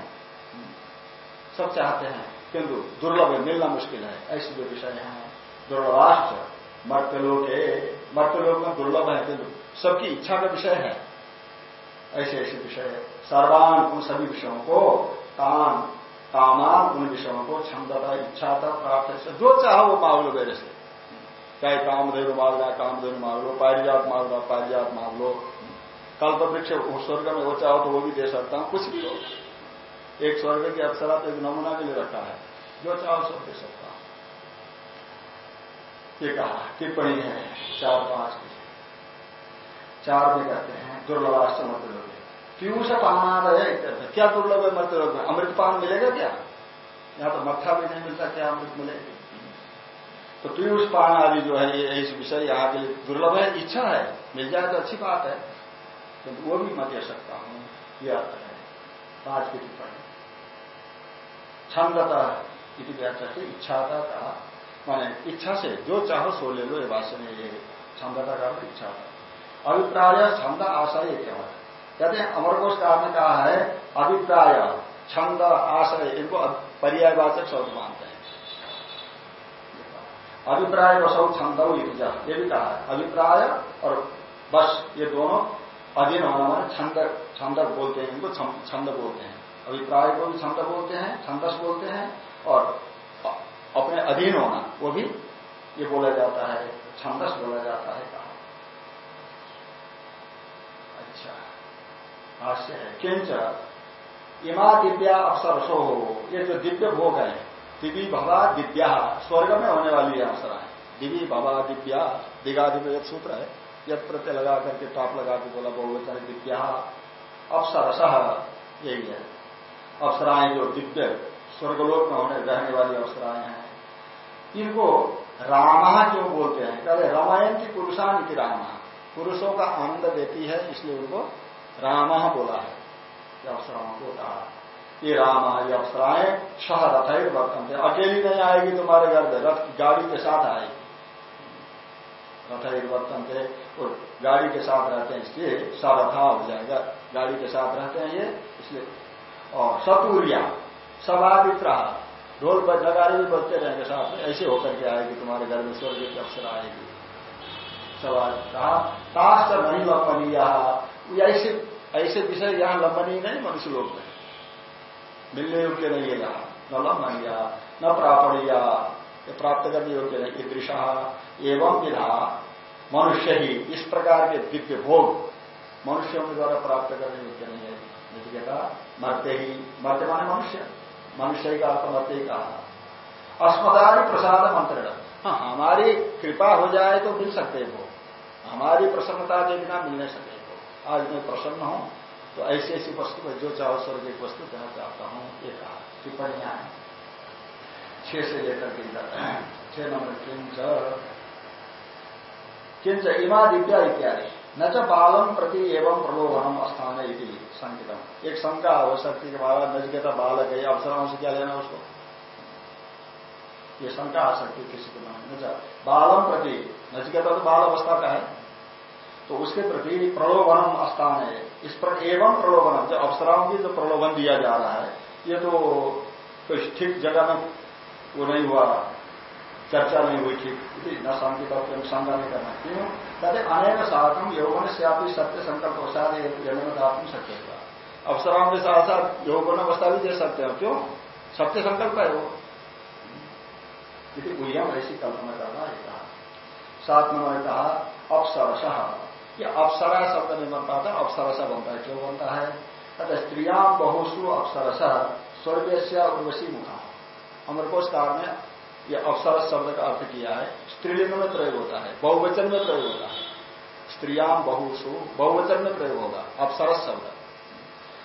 सब चाहते हैं, किंतु दुर्लभ है, मिलना मुश्किल है। ऐसे जो विषय हैं दुर्लभाष्ट मर्त्यलोक मर्त्यलोक में दुर्लभ है, किंतु सबकी इच्छा का विषय है। ऐसे ऐसे विषय सर्वान उन सभी विषयों को, तान कामान उन विषयों को क्षमता इच्छा था प्राप्त जो चाहो वो मांग लो मेरे से चाहे कामधेनु मांग रहा कामधेनु मांग लो पारिजात मांग रहा पारिजात मांग लो। कल्प वृक्ष स्वर्ग में वो चाहो तो वो भी दे सकता हूँ, कुछ भी हो। एक स्वर्ग की अप्सरा तो एक नमूना के लिए रखा है। जो चाहो सब दे सकता हूँ। ये कहा, टिप्पणी है, चार पाँच चार में कहते हैं दुर्लभाष्ट मत लोग पीयूष है क्या दुर्लभ है मत लोग में? अमृत मिलेगा क्या? यहाँ तो मत्था भी नहीं मिलता, क्या अमृत मिलेगा? तो पीयूष पान आदि जो है, ये इस विषय यहाँ के दुर्लभ है, इच्छा है, मिल जाए तो अच्छी बात है। तो वो भी मैं दे सकता हूँ यह अर्थ है। पाँच की टिप्पणी। छंदता इति व्याख्या से इच्छा का कहा। माने इच्छा से, जो चाहो सो ले लो, ये भाष्य में ये छंदता का इच्छा था अभिप्राय छंद आशय क्या है। कहते हैं अमरकोश का आपने कहा है, अभिप्राय छंद आशय इनको पर्यायवाचक शब्द मानते हैं। अभिप्राय वसौ छंद ये भी कहा है। अभिप्राय और बस, ये दोनों अधीन होना माने छंद छंद बोलते हैं, इनको छंद बोलते हैं। अभिप्राय को भी छंद बोलते हैं, छंदस बोलते हैं, और अपने अधीन होना वो भी ये बोला जाता है, छंदस बोला जाता है। कहा अच्छा। हास्य है। किंच। इमा दिव्या अवसरसो हो ये जो दिव्य भोग है दिवी भवा दिव्या स्वर्ग में होने वाली अवसर है। दिवी भवा दिव्या दिगा दिव्य सूत्र है, यद प्रत्यय लगा करके टॉप लगा के बोला बहुवचन दिव्या। अवसरस यही है। अवसराएँ जो दिव्य स्वर्गलोक में होने, रहने वाली अवसराएँ हैं। इनको रामा क्यों बोलते हैं? कहते रामायण की पुरुषान की रामा। पुरुषों का आनंद देती है, इसलिए उनको रामा बोला है। अवसराओं को कहा ये राम, ये अप्सराएँ सह रथ है वर्तन थे। अकेली नहीं आएगी तुम्हारे घर में, रथ गाड़ी के साथ आएगी। रथ एक वर्तन थे, और गाड़ी के साथ रहते हैं, इसलिए सरथा हो जाएगा। गाड़ी के साथ रहते हैं ये, इसलिए। और सतूरिया सवादित्र ढोल पर नगारे भी बजते रहेंगे साथ ऐसे होकर के आएगी तुम्हारे घर में स्वर्ग की अवसर आएगी। सवादित्रा ताश नहीं लंबनिया ऐसे ऐसे विषय यहाँ लंबनी नहीं मनुष्य लोग में। मिलने योग्य नहीं है यहाँ। न लमनिया न प्रापणिया। प्राप्त करने योग्य नहीं। ईदृशा एवं विधा, मनुष्य ही। इस प्रकार के दिव्य भोग मनुष्यों के द्वारा प्राप्त करने योग्य नहीं है। कहता मरते ही। मरते माने मनुष्य। मनुष्य का अर्थ मरते ही कहा। अस्मदारी प्रसाद मंत्र। हाँ हमारी कृपा हो जाए तो मिल सकते भोग। हमारी प्रसन्नता के बिना मिल नहीं सकते भोग आज मैं प्रसन्न हूँ तो ऐसी ऐसी वस्तु में जो चाहो स्वर्ग एक वस्तु देना चाहता हूँ, ये कहा। टिप्पणियाँ हैं। छह से लेकर के छह नंबर, किंच। किंच इमा दिव्या इत्यादि। न च बालम प्रति एवं प्रलोभनम स्थान संकितम। एक शंका हो सकती है महाराज नजगेता बालक है अवसरों से क्या लेना उसको? ये शंका आ सकती किसी के मन में बालम प्रति नचिकेता तो बाल अवस्था का है। तो उसके प्रति प्रलोभनम स्थान है। इस पर एवं प्रलोभनम, जो अप्सराओं की जो प्रलोभन दिया जा रहा है, ये तो ठीक जगह में वो नहीं हुआ, चर्चा नहीं हुई ठीक। न शांति का शंका नहीं करना क्यों? कहते अनेक साधन यौवन से आप सत्य संकल्प अवसाद जन्म दातुम सत्य अवसराओं के साथ साथ यौवन अवस्था भी दे सकते हो। क्यों? सत्य संकल्प है वो। यदि गुह्यम ऐसी कल्पना करना है। कहा सात नंबर कहा अप्सरस ये अप्सरा शब्द नहीं बनता था अप्सरस बनता है। क्यों बनता है? कहते स्त्रिया बहुसु अप्सरस स्वर्ग से उर्वशी मुखा। अमरकोशकार ने यह अप्सरस शब्द का अर्थ किया है, स्त्रीलिंग में प्रयोग होता है, बहुवचन में प्रयोग होता है। स्त्रियाम बहुसु बहुवचन में प्रयोग होगा अप्सरस शब्द।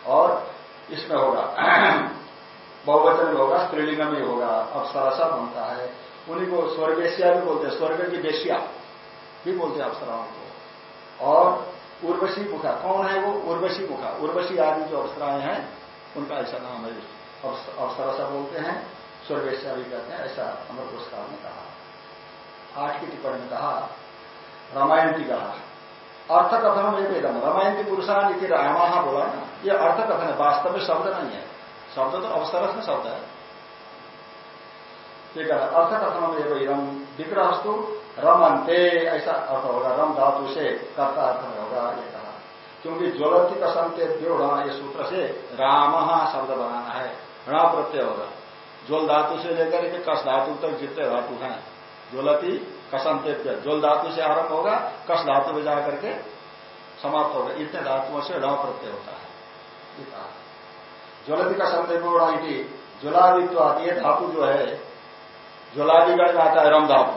और इसमें होगा, बहुवचन में होगा, स्त्रीलिंग में होगा अप्सरसा बनता है। उन्हीं को स्वर्गेशिया भी बोलते हैं, स्वर्ग की बेशिया भी बोलते हैं अप्सराओं को। और उर्वशी मुखा कौन है वो? उर्वशी मुखा उर्वशी आदि जो अप्सराएँ हैं, उनका ऐसा नाम है अवसरसा बोलते हैं स्वर्गेश्या भी कहते हैं, ऐसा अमर पुरस्कार ने कहा। आठ की टिप्पणी में कहा, रामायण की कहा। अर्थ कथन में वेदम रामायण की पुरुषान इति रामा बोला ना? ये अर्थ कथन है, वास्तव में शब्द नहीं है। शब्द तो अवसरस में शब्द है। ठीक है अर्थ कथन में वेदम विग्रहस्तु रमनते, ऐसा अर्थ होगा, रम धातु से कर्ता अर्थ में होगा, ये कहा। क्योंकि ज्वलती कसंते द्योड़ा ये सूत्र से राम शब्द बनाना है ऋणा प्रत्यय होगा। ज्वल धातु से लेकर के कस धातु तक जितने धातु हैं, ज्वलती कसंते ज्वल धातु से आरंभ होगा, कस धातु में जाकर के समाप्त होगा। इतने धातुओं से ऋण प्रत्यय होता है ज्वलती कसंते इति ज्वलादित्व ये धातु जो है ज्वलादिगढ़ में आता है? रम धातु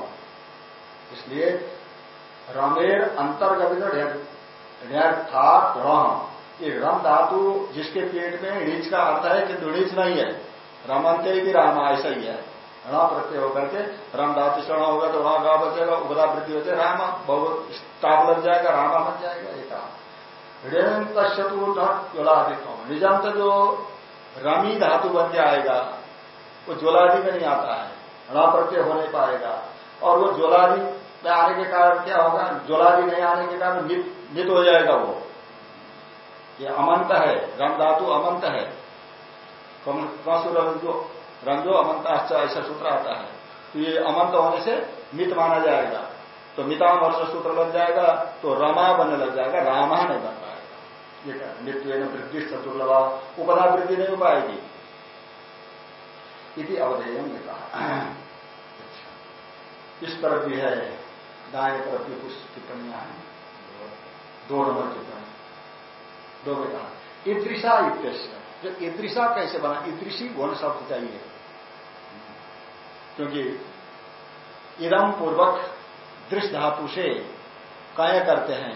इसलिए रमेर अंतर्गत ण्यर्थात रम। ये रम धातु जिसके पेट में ऋच का अर्थ है कि ऋच नहीं है। रमनते भी रामा ऐसा ही है। ऋणा प्रत्यय होकर के रम धातु से होगा तो वहाँ गा बचेगा उपदा वृद्धि होते रामा बहुत ताप लग जाएगा, रामा बन जाएगा एक ऋण ज्वलादित निजंत जो रमी धातु बन जाएगा, वो ज्वलादि में नहीं आता है। ऋणा प्रत्यय हो नहीं पाएगा। और वो ज्वलादि में आने के कारण क्या होगा? ज्वलादि नहीं आने के कारण नित हो जाएगा वो। ये अमंत है रम धातु अमंत है। कौसु रंजो रंजो अमंत ऐसा सूत्र आता है। तो ये अमंत होने से मित माना जाएगा। तो मिताम वर्ष सूत्र लग जाएगा तो रमा बनने लग जाएगा, रामा नहीं बन पाएगा। ये मृत्यु वृद्धि चतुर्लभा उपधा वृद्धि नहीं हो पाएगी। इति अवधेयम ने कहा इस तरफ़ भी है, दाएँ तरफ़ भी कुछ टिप्पणियाँ हैं दो नंबर टिप्पणी, दो में कहा ईदृशा इत्यस्य, जो ईदृशा कैसे बना ईदृशी गुण शब्द चाहिए। क्योंकि इदम पूर्वक दृश्य धातु से काय करते हैं,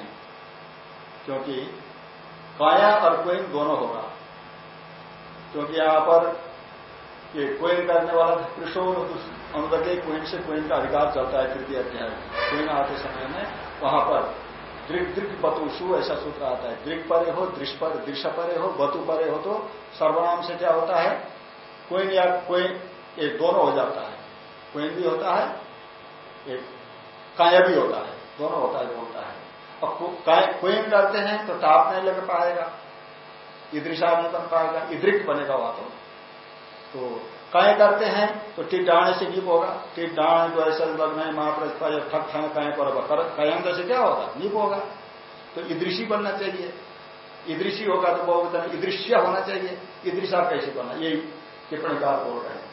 क्योंकि काया और क्वेन दोनों होगा। क्योंकि यहाँ पर ये क्वेन करने वाला अनुदके क्वेन से क्वेन का अधिकार चलता है तृतीय अध्याय क्वेन आते समय में वहाँ पर दृक दृक बतुषु ऐसा सूत्र आता है। दृग परे हो दृश्य पर दृश्य परे हो, बतु परे हो तो सर्वनाम से क्या होता है? क्वेन या क्वेन, ये दोनों हो जाता है। क्वेन भी होता है एक काय भी होता है। दोनों होता है, बोलता है। और क्वेन करते हैं तो ताप नहीं लग पाएगा इदृशा नहीं बन पाएगा इद्रिक बनेगा वहाँ तो। तो काय करते हैं? तो टिट डाणे से नीप होगा। टिट डाण जो ऐसा लगना है महाप्रस्ता ठक ठग कहें पर कयंग से क्या होगा? नीप होगा। तो इदृशी बनना चाहिए। इदृशी होगा तो बहुत इदृश्य होना चाहिए। इदृशा कैसे बनना? यही टिप्पणीकार बोल रहे हैं।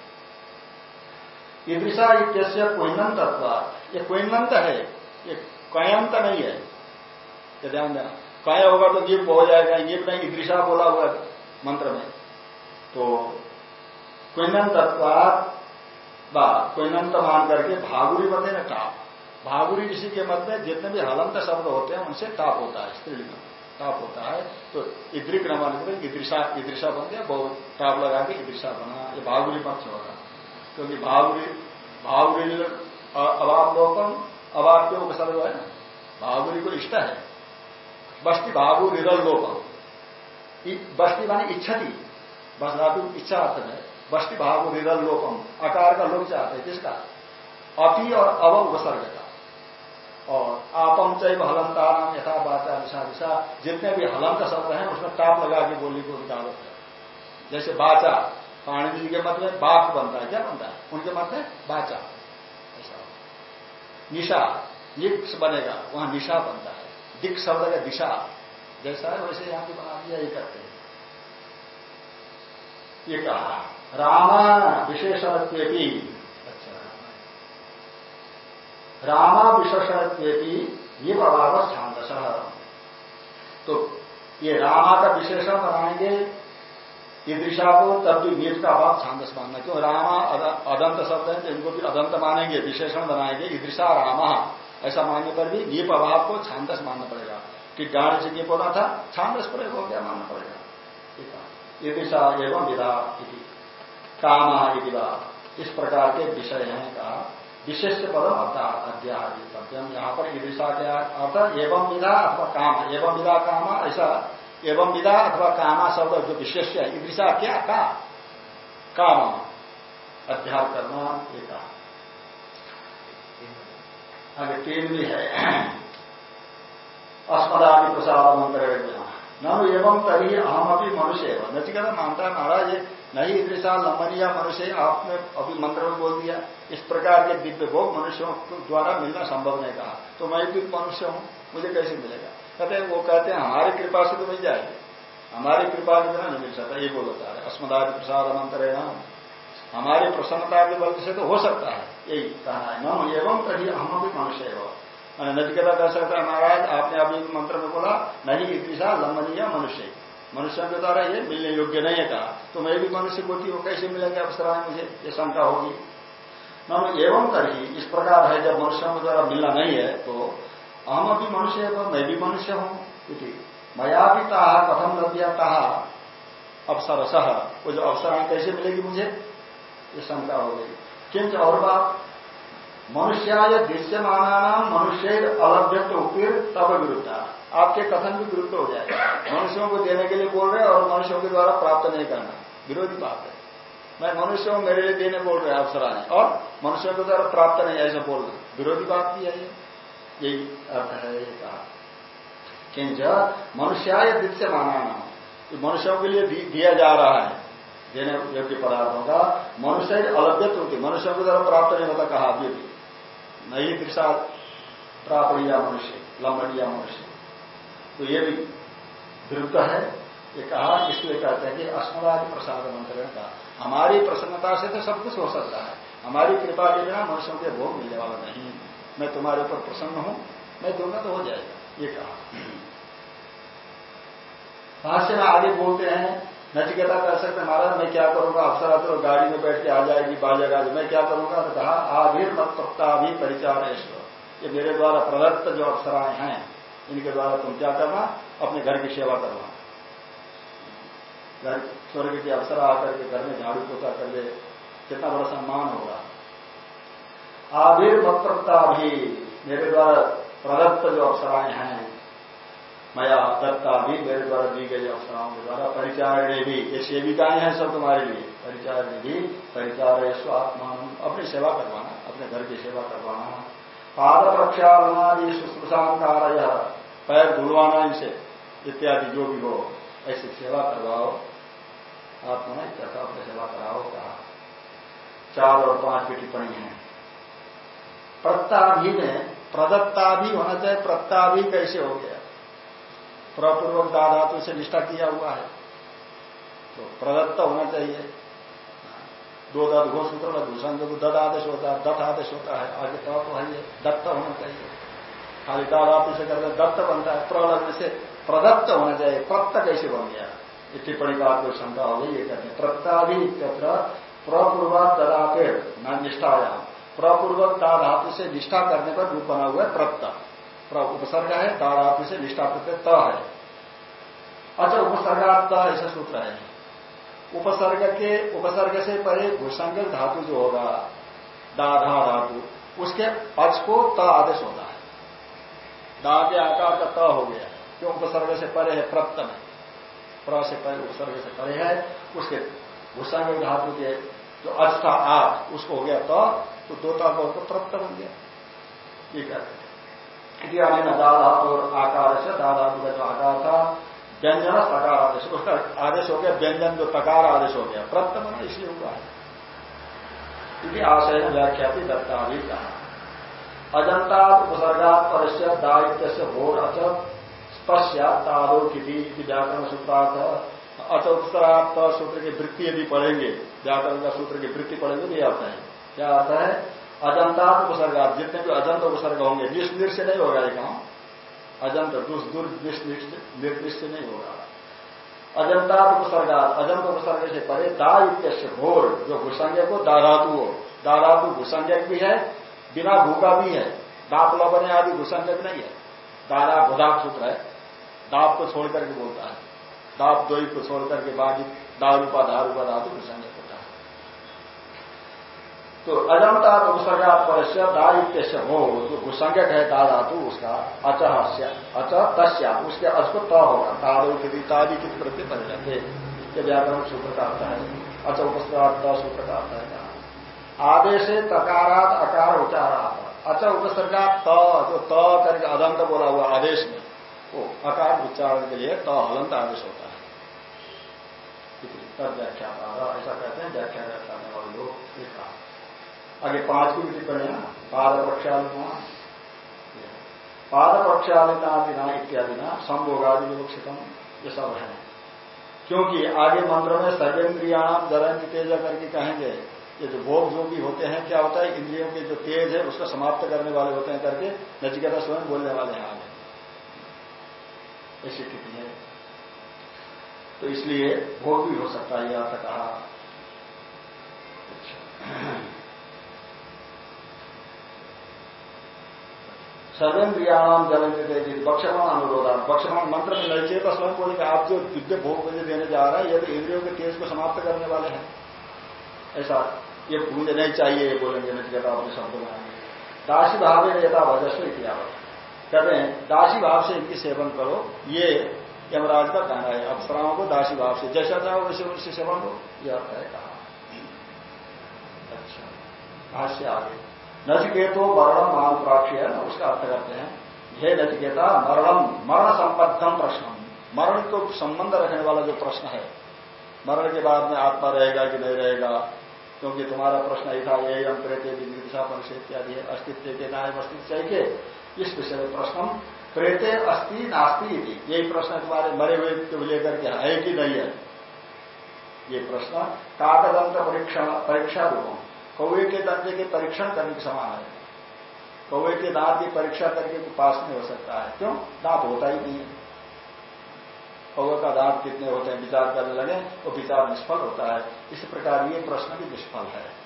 इदृशा इत्यस्य कोइनंत तत्व ये कोइनंत है। ये कयंत नहीं है। ये ध्यान देना। कय होगा तो जीप हो जाएगा। जीप नहीं इदृशा बोला हुआ मंत्र में। तो क्वेनंत क्वेनंत मान करके भागुरी बने ना टाप भागुरी ऋषि के मत में जितने भी हलंत शब्द होते हैं, उनसे टाप होता है स्त्रीलिंग टाप होता है तो इद्रिक न मान करके इदृशा इदृशा बन गया बहुत टाप लगा के इदृशा बना, ये भागुरी पक्ष होगा। क्योंकि भागुरी भागुरी अभाव लोकम अभाव के उपसर्ग है ना, भागुरी को इष्ट है। बस्ती भागु रिरल लोकम बस्ती मानी इच्छा थी बस धातु इच्छा अर्थ है बस्ती भाव रिदल लोकम आकार का लोक चाहते हैं, किसका? अपी और अव उपसर्ग का और आपम चैव हलंता नाम यथा बाचा दिशा दिशा। जितने भी हलंत शब्द हैं, उसमें टाप लगा के बोलने को दावत है। जैसे बाचा पाणी जी के मत में बाक बनता है। क्या बनता है? उनके मत में बाचा निशा निक्स बनेगा, वहाँ निशा बनता है। दिक शब्द का दिशा। जैसा है, वैसे यहाँ की बना दिया, ये करते हैं। ये कहा। रामा विशेषणत्वेपी रामा विशेषणत्वेपी ये प्रभाव छांदस। तो ये रामा का विशेषण बनाएँगे ईदृशा को, तब भी नीच का अभाव छांदस मानना। क्यों? रामा अदंत शब्द है तो इनको भी अदंत मानेंगे, विशेषण बनाएँगे ईदृशा रामा। ऐसा मानने पर भी ये अभाव को छांदस मानना पड़ेगा। कि गाढ़ से ये बोला था, छांदस प्रयोग हो गया, मानना पड़ेगा। ठीक है ईदृशा एवं विधा काम इस प्रकार के विषय हैं कहा विशेष पदम अध्यात्म यहाँ पर ईदृशा के अर्थ एवं विधा अथवा काम। एवं विधा काम, ऐसा एवं विधा अथवा कामा शब्द जो विशेष है ईदृशा क्या? का। काम। अध्याप करना एक आगे तीन भी है। अस्मदादि प्रसाद मंत्र न एवं तभी हम अभी मनुष्य एवं नचिकता मानता है महाराज ये नहीं ईदृशा लमनिया मनुष्य आपने अभी मंत्र में बोल दिया, इस प्रकार के दिव्य भोग मनुष्यों द्वारा मिलना संभव नहीं कहा। तो मैं भी मनुष्य हूँ, मुझे कैसे मिलेगा? कहते हैं, वो कहते हैं, हमारी कृपा से तो मिल जाएगी। हमारी कृपा के बिना नहीं मिल सकता, ये बोलता है। अस्मदादि प्रसाद मंत्र है हमारी प्रसन्नता के बल से तो हो सकता है। यही कहना है। न एवं तभी हम भी मनुष्य एवं नचिकेता कह सकता है महाराज, आपने अभी मंत्र में बोला, नहीं ईदृशा लंबनीय मनुष्य मनुष्य के द्वारा ये मिलने योग्य नहीं है। कहा तो मैं भी मनुष्य कोटि वो कैसे मिलेंगे अवसराएँ मुझे ये शंका होगी। न एवं तभी इस प्रकार है, जब मनुष्यों के द्वारा मिलना नहीं है तो हम अभी मनुष्य है मैं भी मनुष्य हूँ। मया भी कहा कथम लभ्या कहा अवसर सह वो जो अवसराएँ कैसे मिलेगी मुझे? ये शंका हो गई। और बात मनुष्याय दृश्यमाना नाम मनुष्य अलभ्य तो फिर तब विरुद्ध। आपके कथन भी विरुद्ध हो जाएगा। मनुष्यों को देने के लिए बोल रहे और मनुष्यों के द्वारा प्राप्त नहीं करना। विरोधी बात है। मैं मनुष्य हूँ मेरे लिए देने बोल रहे अवसराने और मनुष्यों के द्वारा प्राप्त नहीं, ऐसा बोल रहे विरोधी बात भी है यही अर्थ है, ये कहा। किंच मनुष्याय दृश्य माना नाम मनुष्यों के लिए दिया जा रहा है। देने योग्य पदार्थों का मनुष्य अलभ्यत होती मनुष्यों के द्वारा प्राप्त नहीं होता कहा, अभी नहीं दृक्षा प्राप्त मनुष्य लंबड़िया मनुष्य। तो ये भी विरुद्ध है। ये कहा, इसलिए कहते हैं कि अस्मदादि प्रसाद मंत्र का। हमारी प्रसन्नता से तो सब कुछ हो सकता है। हमारी कृपा के बिना मनुष्यों के भोग मिलने वाला नहीं। मैं तुम्हारे ऊपर प्रसन्न हूँ, मैं दूँगा तो हो जाएगा। ये कहा। भाष्य में आगे बोलते हैं नचिकेता कर सकते महाराज, मैं क्या करूँगा? अफसर तो गाड़ी में बैठ के आ जाएगी बाजेगा मैं क्या करूँगा? तो कहा आभिर मत भी परिचार ये मेरे द्वारा प्रदत्त जो अफसराएँ हैं, इनके द्वारा तुम क्या करना? अपने घर की सेवा करना। घर, स्वर्ग के अवसर आकर के घर में झाड़ू पोता कर ले। कितना बड़ा सम्मान होगा। आभिर मत्ता भी मेरे द्वारा प्रदत्त जो अवसराएँ हैं मया दत्ता भी मेरे द्वारा दी गई अवसराओं के द्वारा परिचारणे भी, ये सेविकाएँ हैं सब तुम्हारे लिए। परिचारणे भी परिचार स्वात्मान अपनी सेवा करवाना, अपने घर की सेवा करवाना। पाद प्रक्षालनादि शुश्रूषाकार पैर धुलवाना इनसे, इत्यादि जो भी हो, ऐसी सेवा करवाओ। आत्मा ने इत्यर्थ अपने सेवा कराओ, कहा। चार और पाँच की टिप्पणी है। प्रत्ताभि में प्रदत्ता भी होना चाहिए प्रत्ताभि कैसे हो गया? प्रपूर्वक दाधातु से निष्ठा किया हुआ है। तो प्रदत्त होना चाहिए। दो दत्त घोष सूत्र में दूसरा जो दत्त आदेश होता है, दत्त आदेश होता है, आगे तो है, दत्त होना चाहिए। खाली दादापि से करते दत्त बनता है प्रलग्न से प्रदत्त होना चाहिए। प्रत्त कैसे बन गया? ये टिप्पणी का आपको शंका हो गई ये कहते हैं प्रत्ताभि प्रपूर्वक ददाते, न निष्ठाया प्रपूर्वक दाधातु से निष्ठा करने पर रूप बना हुआ है प्रत्त उपसर्ग है दाधातु से निष्ठा प्रत्यय त है। अच्छा उपसर्गात ऐसा सूत्र है। उपसर्ग के उपसर्ग से परे भूसंग धातु जो होगा दाधा धातु उसके पक्ष को त आदेश होता है। दा के आकार का त हो गया। क्यों उपसर्ग से परे है? प्रप्त है प्र से परे उपसर्ग से परे है। उसके भूसंग धातु के जो अच था आठ उसको हो गया तो, तो दो का प्रत्य बन गया। ये कहते हैं? दादा और आकार से दादा का जो आकार था व्यंजन तकार आदेश उसका आदेश हो गया व्यंजन जो तकार आदेश हो गया। बना इसलिए हुआ है। क्योंकि आशय व्याख्या भी दत्ता भी कहा। अजंता उपसर्गा परस्य दायित्व से भोर अच तादो की व्याकरण सूत्रार्थ अचोत्तरार्थ सूत्र की वृत्ति यदि पढ़ेंगे, व्याकरण का सूत्र की वृत्ति पढ़ेंगे तो ये आता है। क्या आता है? अजंता उपसर्गा जितने भी अजंत उपसर्ग होंगे निष्निर से नहीं होगा ये काम अजंत निर्दिष्ट नहीं होगा। अजंता उपसर्गा अजंत उपसर्ग से परे दा इत्यस्य भोर जो भूसंज्ञ को दाधातु हो। दाधातु भूसंज्ञक भी है, बिना भूखा भी है। दाप लबने आदि भूसंज्ञक नहीं है। दादा भुदाप सूत्र है। दाप को छोड़ करके बोलता है। दाप द्वई को छोड़ करके बाकी दारूपा दारूपा धातु भूसंज्ञक। होता है तो उपसर्गा परस्य दायित्य से हो जो भूसंज्ञक है दा धातु उसका अचह अचह तस्या, उसके अच को त होगा। तादो की तादि की प्रति परिणत ये व्याकरण सूत्र का अर्थ है, अच उपसर्ग सूत्र का अर्थ है। आदेश तकारात, अकार उच्चारात अच उपसर्गा त, जो त करके अदंत बोला हुआ आदेश में, वो अकार, उच्चारण के लिए त हलंत आदेश होता है। तब व्याख्या ऐसा कहते हैं, व्याख्या कहा आगे पाँच की टिप्पणियाँ पाद पक्षालिना पाद पक्षालिना इत्यादि ना संभोगादि विवक्षितम ये सब है। क्योंकि आगे मंत्र में सर्वेन्द्रियाम जरंत तेज करके कहेंगे, ये जो भोग जो भी होते हैं, क्या होता है? इंद्रियों के जो तेज है, उसको समाप्त करने वाले होते हैं करके नचिकेता स्वयं बोलने वाले हैं आगे। ऐसी स्थिति है। तो इसलिए भोग भी हो सकता है, यह कहा। अच्छा। सर्वेन्द्रियाणाम जलन बक्षमान अनुरोधा बक्षमान मंत्र में नचेत स्वयं बोलेंगे आप जो दिव्य भोग मुझे देने जा रहे हैं यदि इंद्रियों के तेज को समाप्त करने वाले हैं। ऐसा ये मुझे नहीं चाहिए, ये बोलेंगे नचिकेता अपने शब्द बनाएँगे। दासी भाव नेता भजस्व इतिहास कहते हैं, दासी भाव से इनकी सेवन करो। ये यमराज का कहना है। अप्सराओं को दासी भाव से। जैसा चाहो वैसे उनसे सेवन हो यह अर्थ है कहा। अच्छा। भाष्य आगे। नचिकेतो मरणम महाप्राक्षी है ना, उसका अर्थ करते हैं। हे नचिकेता मरणम मरण संबद्धम प्रश्न मरण को संबंध रखने वाला जो प्रश्न है, मरण के बाद में आत्मा रहेगा कि नहीं रहेगा, क्योंकि तुम्हारा प्रश्न ही था हम प्रेत दिशा परिषद इत्यादि अस्तित्व के नाम अस्तित्व चाहिए। इस विषय में प्रश्न प्रेते अस्थि नास्ती यही प्रश्न तुम्हारे मरे हुए को लेकर के है कि नहीं है? ये प्रश्न काकदंत परीक्षण, परीक्षा रूप कौए के दंते के परीक्षण करने के समान है। कौए के दांत की परीक्षा करके पास नहीं हो सकता है। क्यों? दांत होता ही नहीं है। कौए का दांत कितने होते हैं, विचार करने लगे तो विचार निष्फल होता है। इस प्रकार ये प्रश्न भी निष्फल है।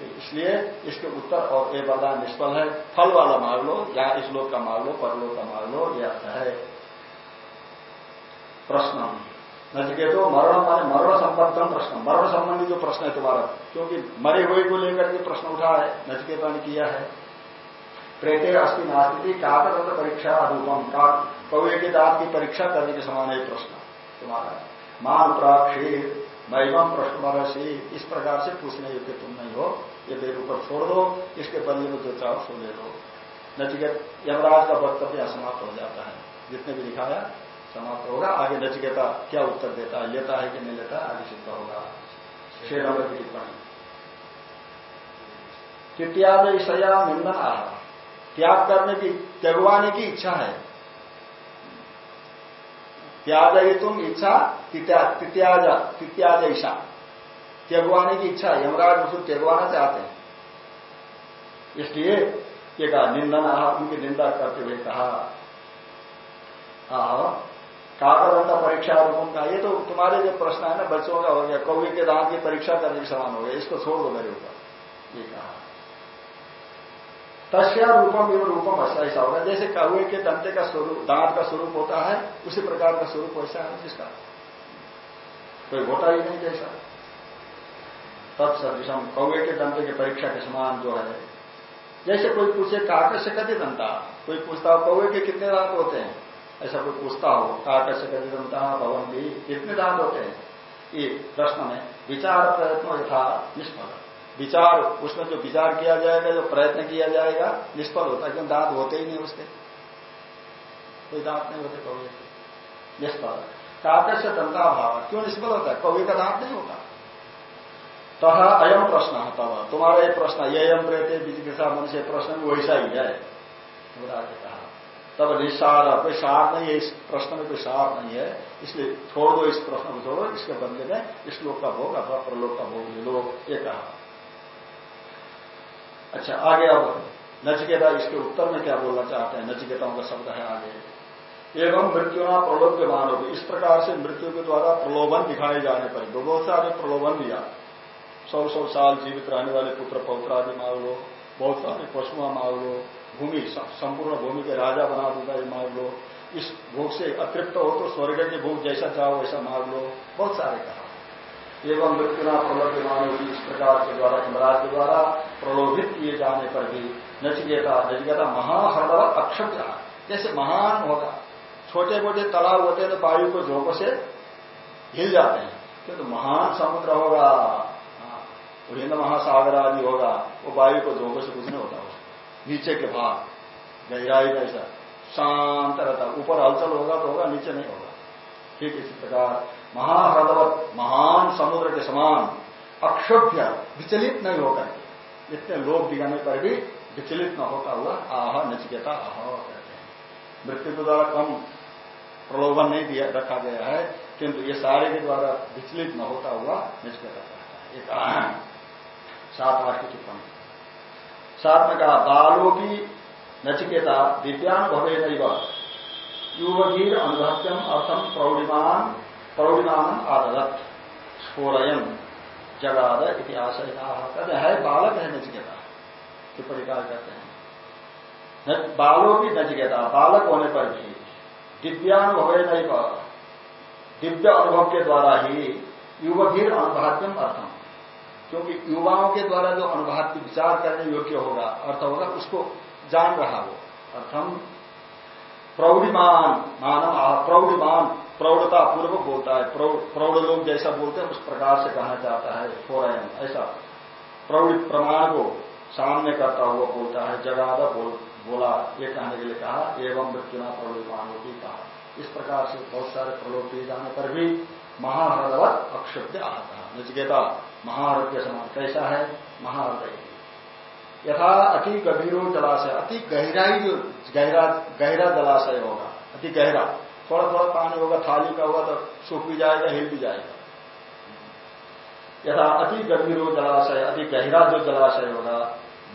तो इसलिए इसके उत्तर और ये वरदान निष्फल है। फल वाला मांग लो, या इस लोक का मार लो परलोक का मार लो यह है। प्रश्न। नचिकेतो मरण माने मरण संबद्धम प्रश्न, मरण संबंधी जो प्रश्न है तुम्हारा, क्योंकि मरे हुए को लेकर के प्रश्न उठा है नचिकेता ने किया है। प्रेते अस्थि नास्ति काकत परीक्षा रूपम, का कौए के दांत की परीक्षा करने के समान है प्रश्न तुम्हारा। मान प्राक्षीर मैम प्रश्न से इस प्रकार से पूछने योग्य तुम नहीं हो, ये मेरे ऊपर छोड़ दो, इसके बदले में जो चाहो सो ले लो। नचिकेत यमराज का वक्तव्य समाप्त हो जाता है। जितने भी दिखाया समाप्त होगा। आगे नचिकेता क्या उत्तर देता? है लेता है कि नहीं लेता? आगे सिद्ध होगा। छह नंबर की टिप्पणी। तृतीयाद ईसया निंदन आह त्याग करने की, त्यागवाने की इच्छा है। त्याग तुम इच्छा तृतीयाज तृतीयाज त्यागवाने की इच्छा, यमराज उसको त्यागवाना चाहते हैं। इसलिए ये कहा, निंदन आह उनकी निंदा करते हुए कहा काकदंत परीक्षा रूपम का ये तो तुम्हारे जो प्रश्न है ना, बच्चों का हो गया, कौवे के दांत की परीक्षा करने के समान हो गया। इसको छोड़ दो मेरे ऊपर। ये कहा। तस्या रूपम एवं रूपम ऐसा ऐसा होगा। जैसे कौवे के दंते का स्वरूप, दांत का स्वरूप होता है, उसी प्रकार का स्वरूप वैसा है, जिसका कोई होता ही नहीं जैसा। तत्सदृशम, कौवे के दंते की परीक्षा के समान जो है। जैसे कोई पूछे काकस से कभी दंता? कोई पूछता हो, कौवे के कितने दांत होते हैं? ऐसा कोई पूछता हो काट से भवन भी कितने दांत होते हैं? ये प्रश्न में विचार प्रयत्न यथा निष्फल। विचार, उसमें जो विचार किया जाएगा, जो प्रयत्न किया जाएगा, निष्फल होता है क्यों दांत होते ही नहीं उसके। कोई दांत नहीं होते कौवे निष्फल। से दंता भाव क्यों निष्फल होता है? कौवे का दांत नहीं होता। तथा अयम प्रश्न, तब तुम्हारा एक प्रश्न, ये अयम रहते बीच के साथ मनुष्य प्रश्न वैसा ही है। कहा तब निस्सार कोई सार नहीं है, इस प्रश्न में कोई सार नहीं है। इसलिए छोड़ दो इस प्रश्न को छोड़ो, इसके बदले में इस लोक का भोग, अथवा प्रलोक का भोग ले ये कहा। अच्छा आगे अब नचिकेता इसके उत्तर में क्या बोलना चाहते हैं? नचिकेताओं का शब्द है आगे। एवं मृत्युना प्रलोभ्य मानव इस प्रकार से मृत्यु के द्वारा प्रलोभन दिखाए जाने पर बहुत सारे प्रलोभन दिया। सौ सौ साल जीवित रहने वाले पुत्र पौत्र आदि मांग लो, बहुत सारे पशुआ मांग लो भूमि संपूर्ण भूमि के राजा बना दूँगा ये मांग लो। इस भोग से अतृप्त हो तो स्वर्ग के भोग जैसा चाहो वैसा मांग लो। बहुत सारे कहा। एवं मृत्युना प्रलोभित मानव इस प्रकार के द्वारा इमराज के द्वारा प्रलोभित किए जाने पर भी नचिकेता नचिकेता महाहर्दव अक्षम जैसे महान होगा छोटे मोटे तालाब होते हैं तो वायु को झोंकों से हिल जाते हैं। किंतु तो महान समुद्र होगा। हाँ, हिंद महासागर आदि होगा। वो वायु को झोंकों से कुछ नहीं होता। नीचे के भाग, गहराई जैसा शांत रहता, ऊपर हलचल होगा तो होगा, नीचे नहीं होगा। ठीक इसी प्रकार महाह्रदवत महान समुद्र के समान अक्षुभ्य विचलित नहीं होकर, इतने लोग दिखाने पर भी विचलित न होता हुआ, आह, नचिकेता, आह, कहते हैं। मृत्यु के द्वारा कम प्रलोभन नहीं दिया, रखा गया है, किंतु ये सारे के द्वारा विचलित न होता हुआ, नचिकेता कहता है। एक सात आठ की टिप्पणी साथ में कहा, बालों की नचिकेता दिव्यांग भवे नहीं युवगीर अनुभत्यम अर्थम प्रौढ़िमान प्रौढ़िमान आदत स्फोरयन जगाद इतिहास कहते है बालक है नचिकेता। टिप्पणी कार कहते हैं। बालों की नचिकेता, बालक होने पर भी दिव्यांग भवे नहीं दिव्य अनुभव के द्वारा ही युवगीर अनुभात्यम अर्थम क्योंकि युवाओं के द्वारा जो अनुभाव की विचार करने योग्य होगा अर्थ होगा उसको जान रहा वो। अर्थम प्रौढ़िमान मानव प्रौढ़िमान प्रौढ़ता पूर्वक बोलता है। प्रौढ़ लोग जैसा बोलते हैं उस प्रकार से कहना चाहता है फोरयन ऐसा। प्रौढ़ प्रमाण को सामने करता हुआ बोलता है जगादा बोल, बोला ये कहने के लिए कहा एवं मृत्युना प्रौढ़िमान की कहा। इस प्रकार से बहुत सारे प्रलोभ दिए जाने पर भी महाहृदवत अक्षुब्ध आता नचकेता महारथ के समान कैसा है? महारथ यथा अति गभीरो जलाशय, अति गहराई जो गहरा गहरा जलाशय होगा, अति गहरा, थोड़ा थोड़ा पानी होगा, थाली का होगा तो सूख भी जाएगा, हिल भी जाएगा। यथा अति गभीरो जलाशय, अति गहरा जो जलाशय होगा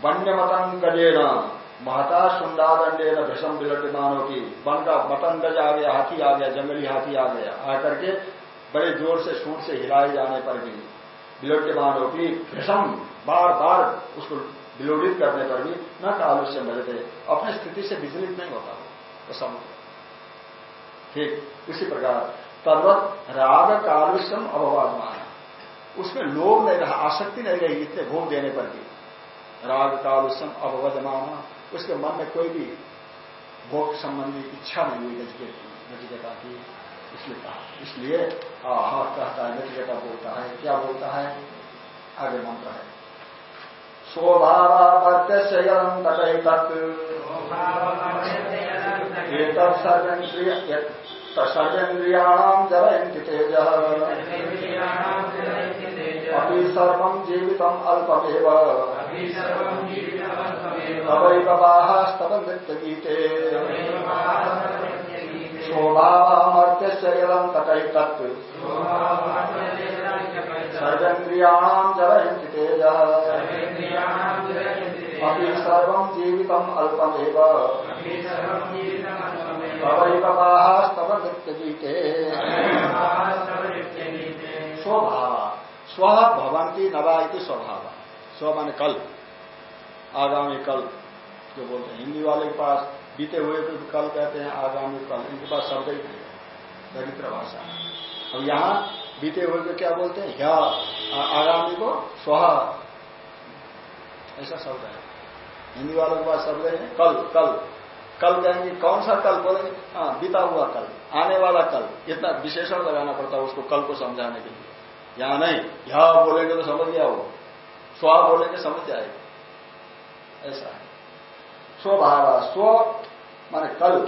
वन्य मतंग गजेन, महता सुंदादंडे न भीषम विलटमानों की वन का मतंगज आ गया, हाथी आ गया, जंगली हाथी आ गया, आकर के बड़े ज़ोर से सूट से हिलाए जाने पर भी। विलोट्यमान होगी भीषम बार बार उसको विलोडित करने पर भी न कालुष्य मिलते अपनी स्थिति से विचलित नहीं होता। वो समुद्र ठीक, इसी प्रकार तद्वत राग कालुष्यम अभवादमान। उसमें लोभ नहीं रहा, आसक्ति नहीं रही इतने भोग देने पर भी। राग कालुष्यम अभवजमाना उसके मन में कोई भी भोग संबंधी इच्छा नहीं हुई नचिकेता की। इसलिए कहा इसलिए आह कहता है नचिकेता बोलता है, क्या बोलता है? आगे मंत्र है। स्वभावावर्त्य सर्वेन्द्रियाणाम जरयन्ति तेज। अभी सर्व जीवित अल्पमेव। तवैव बाहास्तव नृत्यगीते शोभामर्त्यस्य यदं तटैतत् सर्वेन्द्रियाणां जरयन्ति तेजः अपि सर्वं जीवितम् अल्पमेव। तवैव बाहास्तव नृत्यगीते स्वभाव। स्व भवंती नवा इति स्वभाव। स्व माने कल। आगामी कल, जो बोलते हैं, हिंदी वाले के पास बीते हुए को कल कहते हैं आगामी कल। इनके पास शब्द ही नहीं दरिद्र भाषा। अब यहाँ बीते हुए को क्या बोलते हैं? या आगामी को स्व। ऐसा शब्द है हिंदी वालों के पास शब्द है। कल कल। कल कहेंगे, कौन सा कल? बोलेंगे हाँ बीता हुआ कल। आने वाला कल। इतना विशेषण लगाना पड़ता है उसको कल को समझाने के लिए। यहाँ नहीं। यह बोलेंगे तो समझ गया वो। स्व बोलेंगे, समझ जाएगा। ऐसा है। स्वभाव, स्व माने कल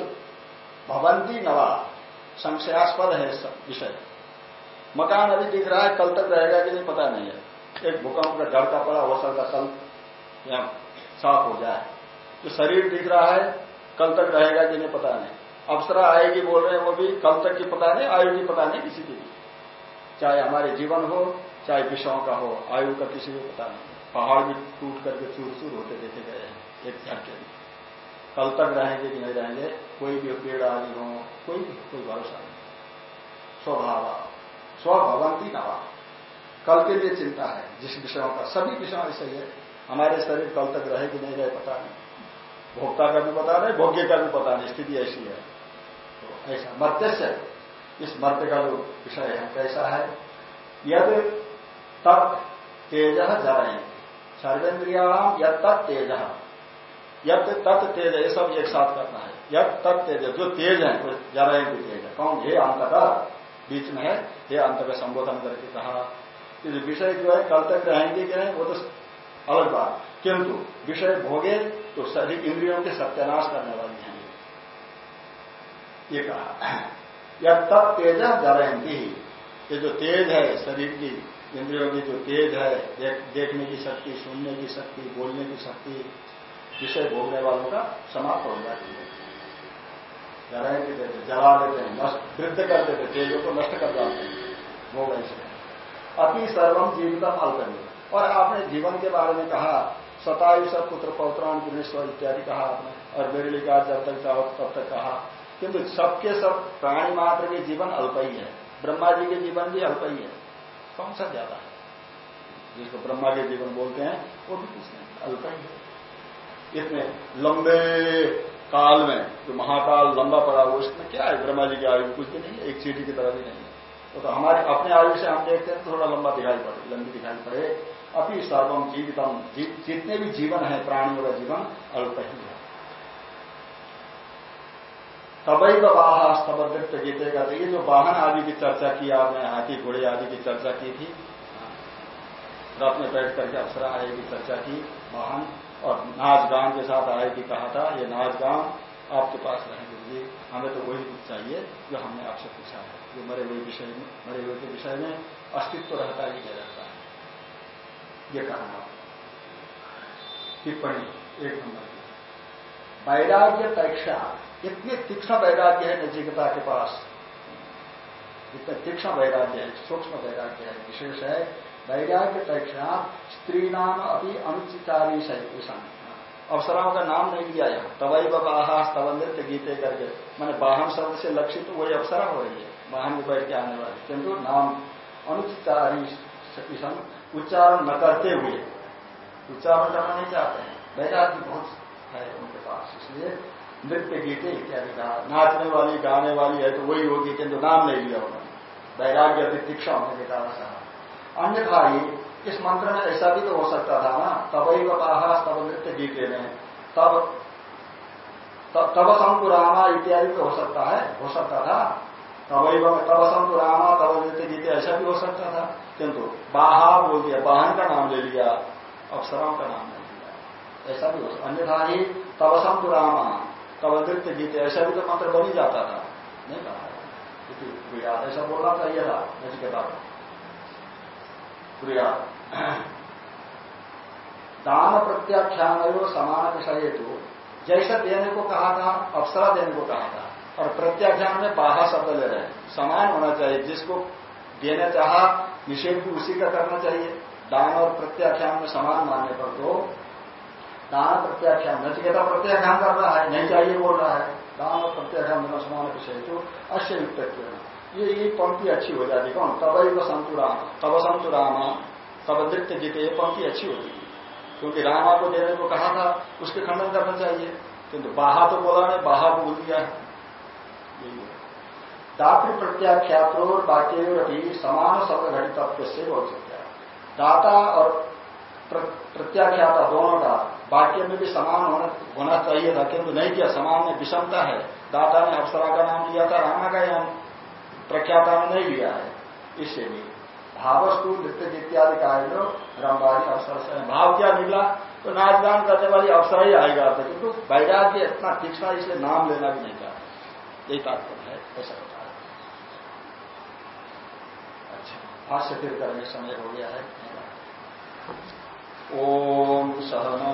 भवंती नवा संशयास्पद है विषय। मकान अभी दिख रहा है, कल तक रहेगा कि नहीं पता नहीं है। एक भूकंप का झड़का पड़ा हो सकता कल यहाँ साफ़ हो जाए। जो शरीर दिख रहा है, कल तक रहेगा कि नहीं पता नहीं। अप्सरा आएगी बोल रहे हैं, वो भी कल तक की पता नहीं, आयु की पता नहीं किसी की भी। चाहे हमारे जीवन हो, चाहे विषयों का हो, आयु का किसी को पता नहीं। पहाड़ भी टूट करके चूर चूर होते देखे गए हैं, एक झटके में कल तक रहेंगे कि नहीं रहेंगे, कोई भी पेड़ आदि हो, कोई भी, कोई भरोसा नहीं। स्वभाव स्वभवंती नवा कल के लिए चिंता है, जिस विषयों का सभी विषयों ऐसे है। हमारे शरीर कल तक रहे कि नहीं रहे, पता नहीं। भोक्ता का भी पता नहीं, भोग्य का भी पता नहीं, स्थिति ऐसी है। तो ऐसा मर्त्य इस मर्त्य का जो विषय है, कैसा है? यद तत् तेज जरें सर्वेन्द्रियाम यद तत् तेज। यद तत् तेज ये सब एक साथ करना है। यद तत् तेज जो तेज है वो जरें भी तेज है। कौन? हे अंत का बीच में है। हे अंत का संबोधन करके कहा। कि विषय जो है कल तक रहेंगे कि नहीं वो तो अलग बात। किंतु विषय भोगे तो सभी इंद्रियों के सत्यानाश करने वाली हैं। ये कहा। यह तत् तेज जरयंती ये जो तेज है शरीर की इंद्रियों की जो तेज है देख, देखने की शक्ति सुनने की शक्ति बोलने की शक्ति विषय भोगने वालों का समाप्त हो। जाती है जराएँगे देते जला देते हैं, नष्ट, वृद्ध कर देते तेजों को नष्ट कर जाते हैं भोग ऐसे अति सर्वम जीवितम अल्पनी और आपने जीवन के बारे में कहा सतायुष पुत्र पौत्राण गुणेश्वर इत्यादि कहा आपने, और मेरे लिए कहा, जब तक चाहो तब तक कहा। किंतु सबके सब प्राणी मात्र के जीवन अल्प ही है। ब्रह्मा जी के जीवन भी अल्प ही है। कौन सा ज़्यादा है? जिसको ब्रह्मा के जीवन बोलते हैं, वो भी कुछ नहीं, अल्प ही है। इतने लंबे काल में जो महाकाल लंबा पड़ा हुआ उसमें क्या है? ब्रह्मा जी की आयु कुछ भी नहीं एक चीटी की तरह भी नहीं तो, तो हमारे अपने आयु से हम देखते हैं तो थोड़ा लंबा दिखाई पड़े लंबी दिखाई पड़े। अभी सर्वम जीवितम जितने भी जीवन है प्राणियों का जीवन अल्प ही है। तबई वाह स्तबद्रित गीतेगा तो ये जो वाहन आदि की चर्चा की आपने हाथी घोड़े आदि की चर्चा की थी रथ में बैठ करके अप्सरा आय की चर्चा की वाहन और नाच गान के साथ आय की कहा था, ये नाच गान आपके पास रहेंगे। जी हमें तो वही कुछ चाहिए जो हमने आपसे पूछा है। जो मरे हुए विषय में, मरे हुए के विषय में अस्तित्व रहता ही नहीं रहता है। ये कहना टिप्पणी एक नंबर की। वैराग्य परीक्षा, इतनी तीक्ष्ण वैराग्य है नजीकता के पास। इतना तीक्ष्ण वैराग्य है, सूक्ष्म वैराग्य है, विशेष है वैराग्य परीक्षा स्त्री नाम अभी अनुचितारी सहित अवसराओं का नाम नहीं लिया यहाँ। तवई बाहा स्तव नृत्य गीते करके। मैंने वाहन शब्द से लक्षित तो वही अवसरा हो रही है। वाहन में बैठ के आने वाले। किंतु नाम अनुचितारी उच्चारण न करते हुए। उच्चारण करना नहीं चाहते हैं। वैराग्य बहुत है उनके पास। इसलिए नृत्य गीते इत्यादि कहा नाचने वाली, गाने वाली है तो वही होगी। किंतु नाम नहीं लिया उन्होंने। वैराग्य दीक्षा होने के कारण कहा अन्यथा ही इस मंत्र में ऐसा भी तो हो सकता था ना? तबई कहा तब नृत्य गीते में। तब तब संकुरामा इत्यादि तो हो सकता है? हो सकता था। तबई तब संकुरामा तब नृत्य गीते ऐसा भी हो सकता था। किंतु बाहा बोल दिया वाहन का नाम ले लिया, अप्सराओं का नाम ले लिया। ऐसा भी हो सकता, अन्यथा ही तब संकुरामा तब नृत्य गीते ऐसा भी तो मंत्र बन जाता था। नहीं कहा। ऐसा बोलना चाहिए था, नचिकेता प्रिया दान प्रत्याख्यान समान विषय तो जैसा देने को कहा था, अप्सरा देने को कहा था। और प्रत्याख्यान में बाहा शब्द ले रहे समान होना चाहिए। जिसको देने चाहा, निषेध भी उसी का करना चाहिए। दान और प्रत्याख्यान में समान मानने पर तो दान प्रत्याख्यान, नचिकेता प्रत्याख्यान कर रहा है, नहीं चाहिए बोल रहा है। दान और प्रत्याख्यान में समान विषय तो अश्य युक्त ये ये पंक्ति अच्छी हो जाती कौन? तबई व संतुराम तब संतुरामा तब नृत्य जीते ये पंक्ति अच्छी होती क्योंकि रामा को देने को कहा था, उसके खंडन करना चाहिए। किंतु बाहा तो बोला नहीं, बाहा बोल दिया है। दातृ प्रत्याख्यात्रोर वाक्य भी समान शब्द घटित तत्व से बोल सकता है। दाता और प्रत्याख्याता दोनों का वाक्य में भी समान होना चाहिए था, किंतु नहीं किया, समान में विषमता है। दाता ने अप्सरा का नाम लिया था, रामा का यहाँ प्रख्याता ने नहीं लिया है। इससे भी भावस्तु नृत्य इत्यादि कार्य रंबारी अवसर से भाव क्या निकला तो नाच गान करने वाली अवसर ही आएगा तो किंतु वैराग्य इतना तीक्ष्ण इसलिए नाम लेना भी नहीं चाहता। यही तात्पर्य है, ऐसा होता है। अच्छा भाष्य फिर करने समय हो गया है। ओम सहना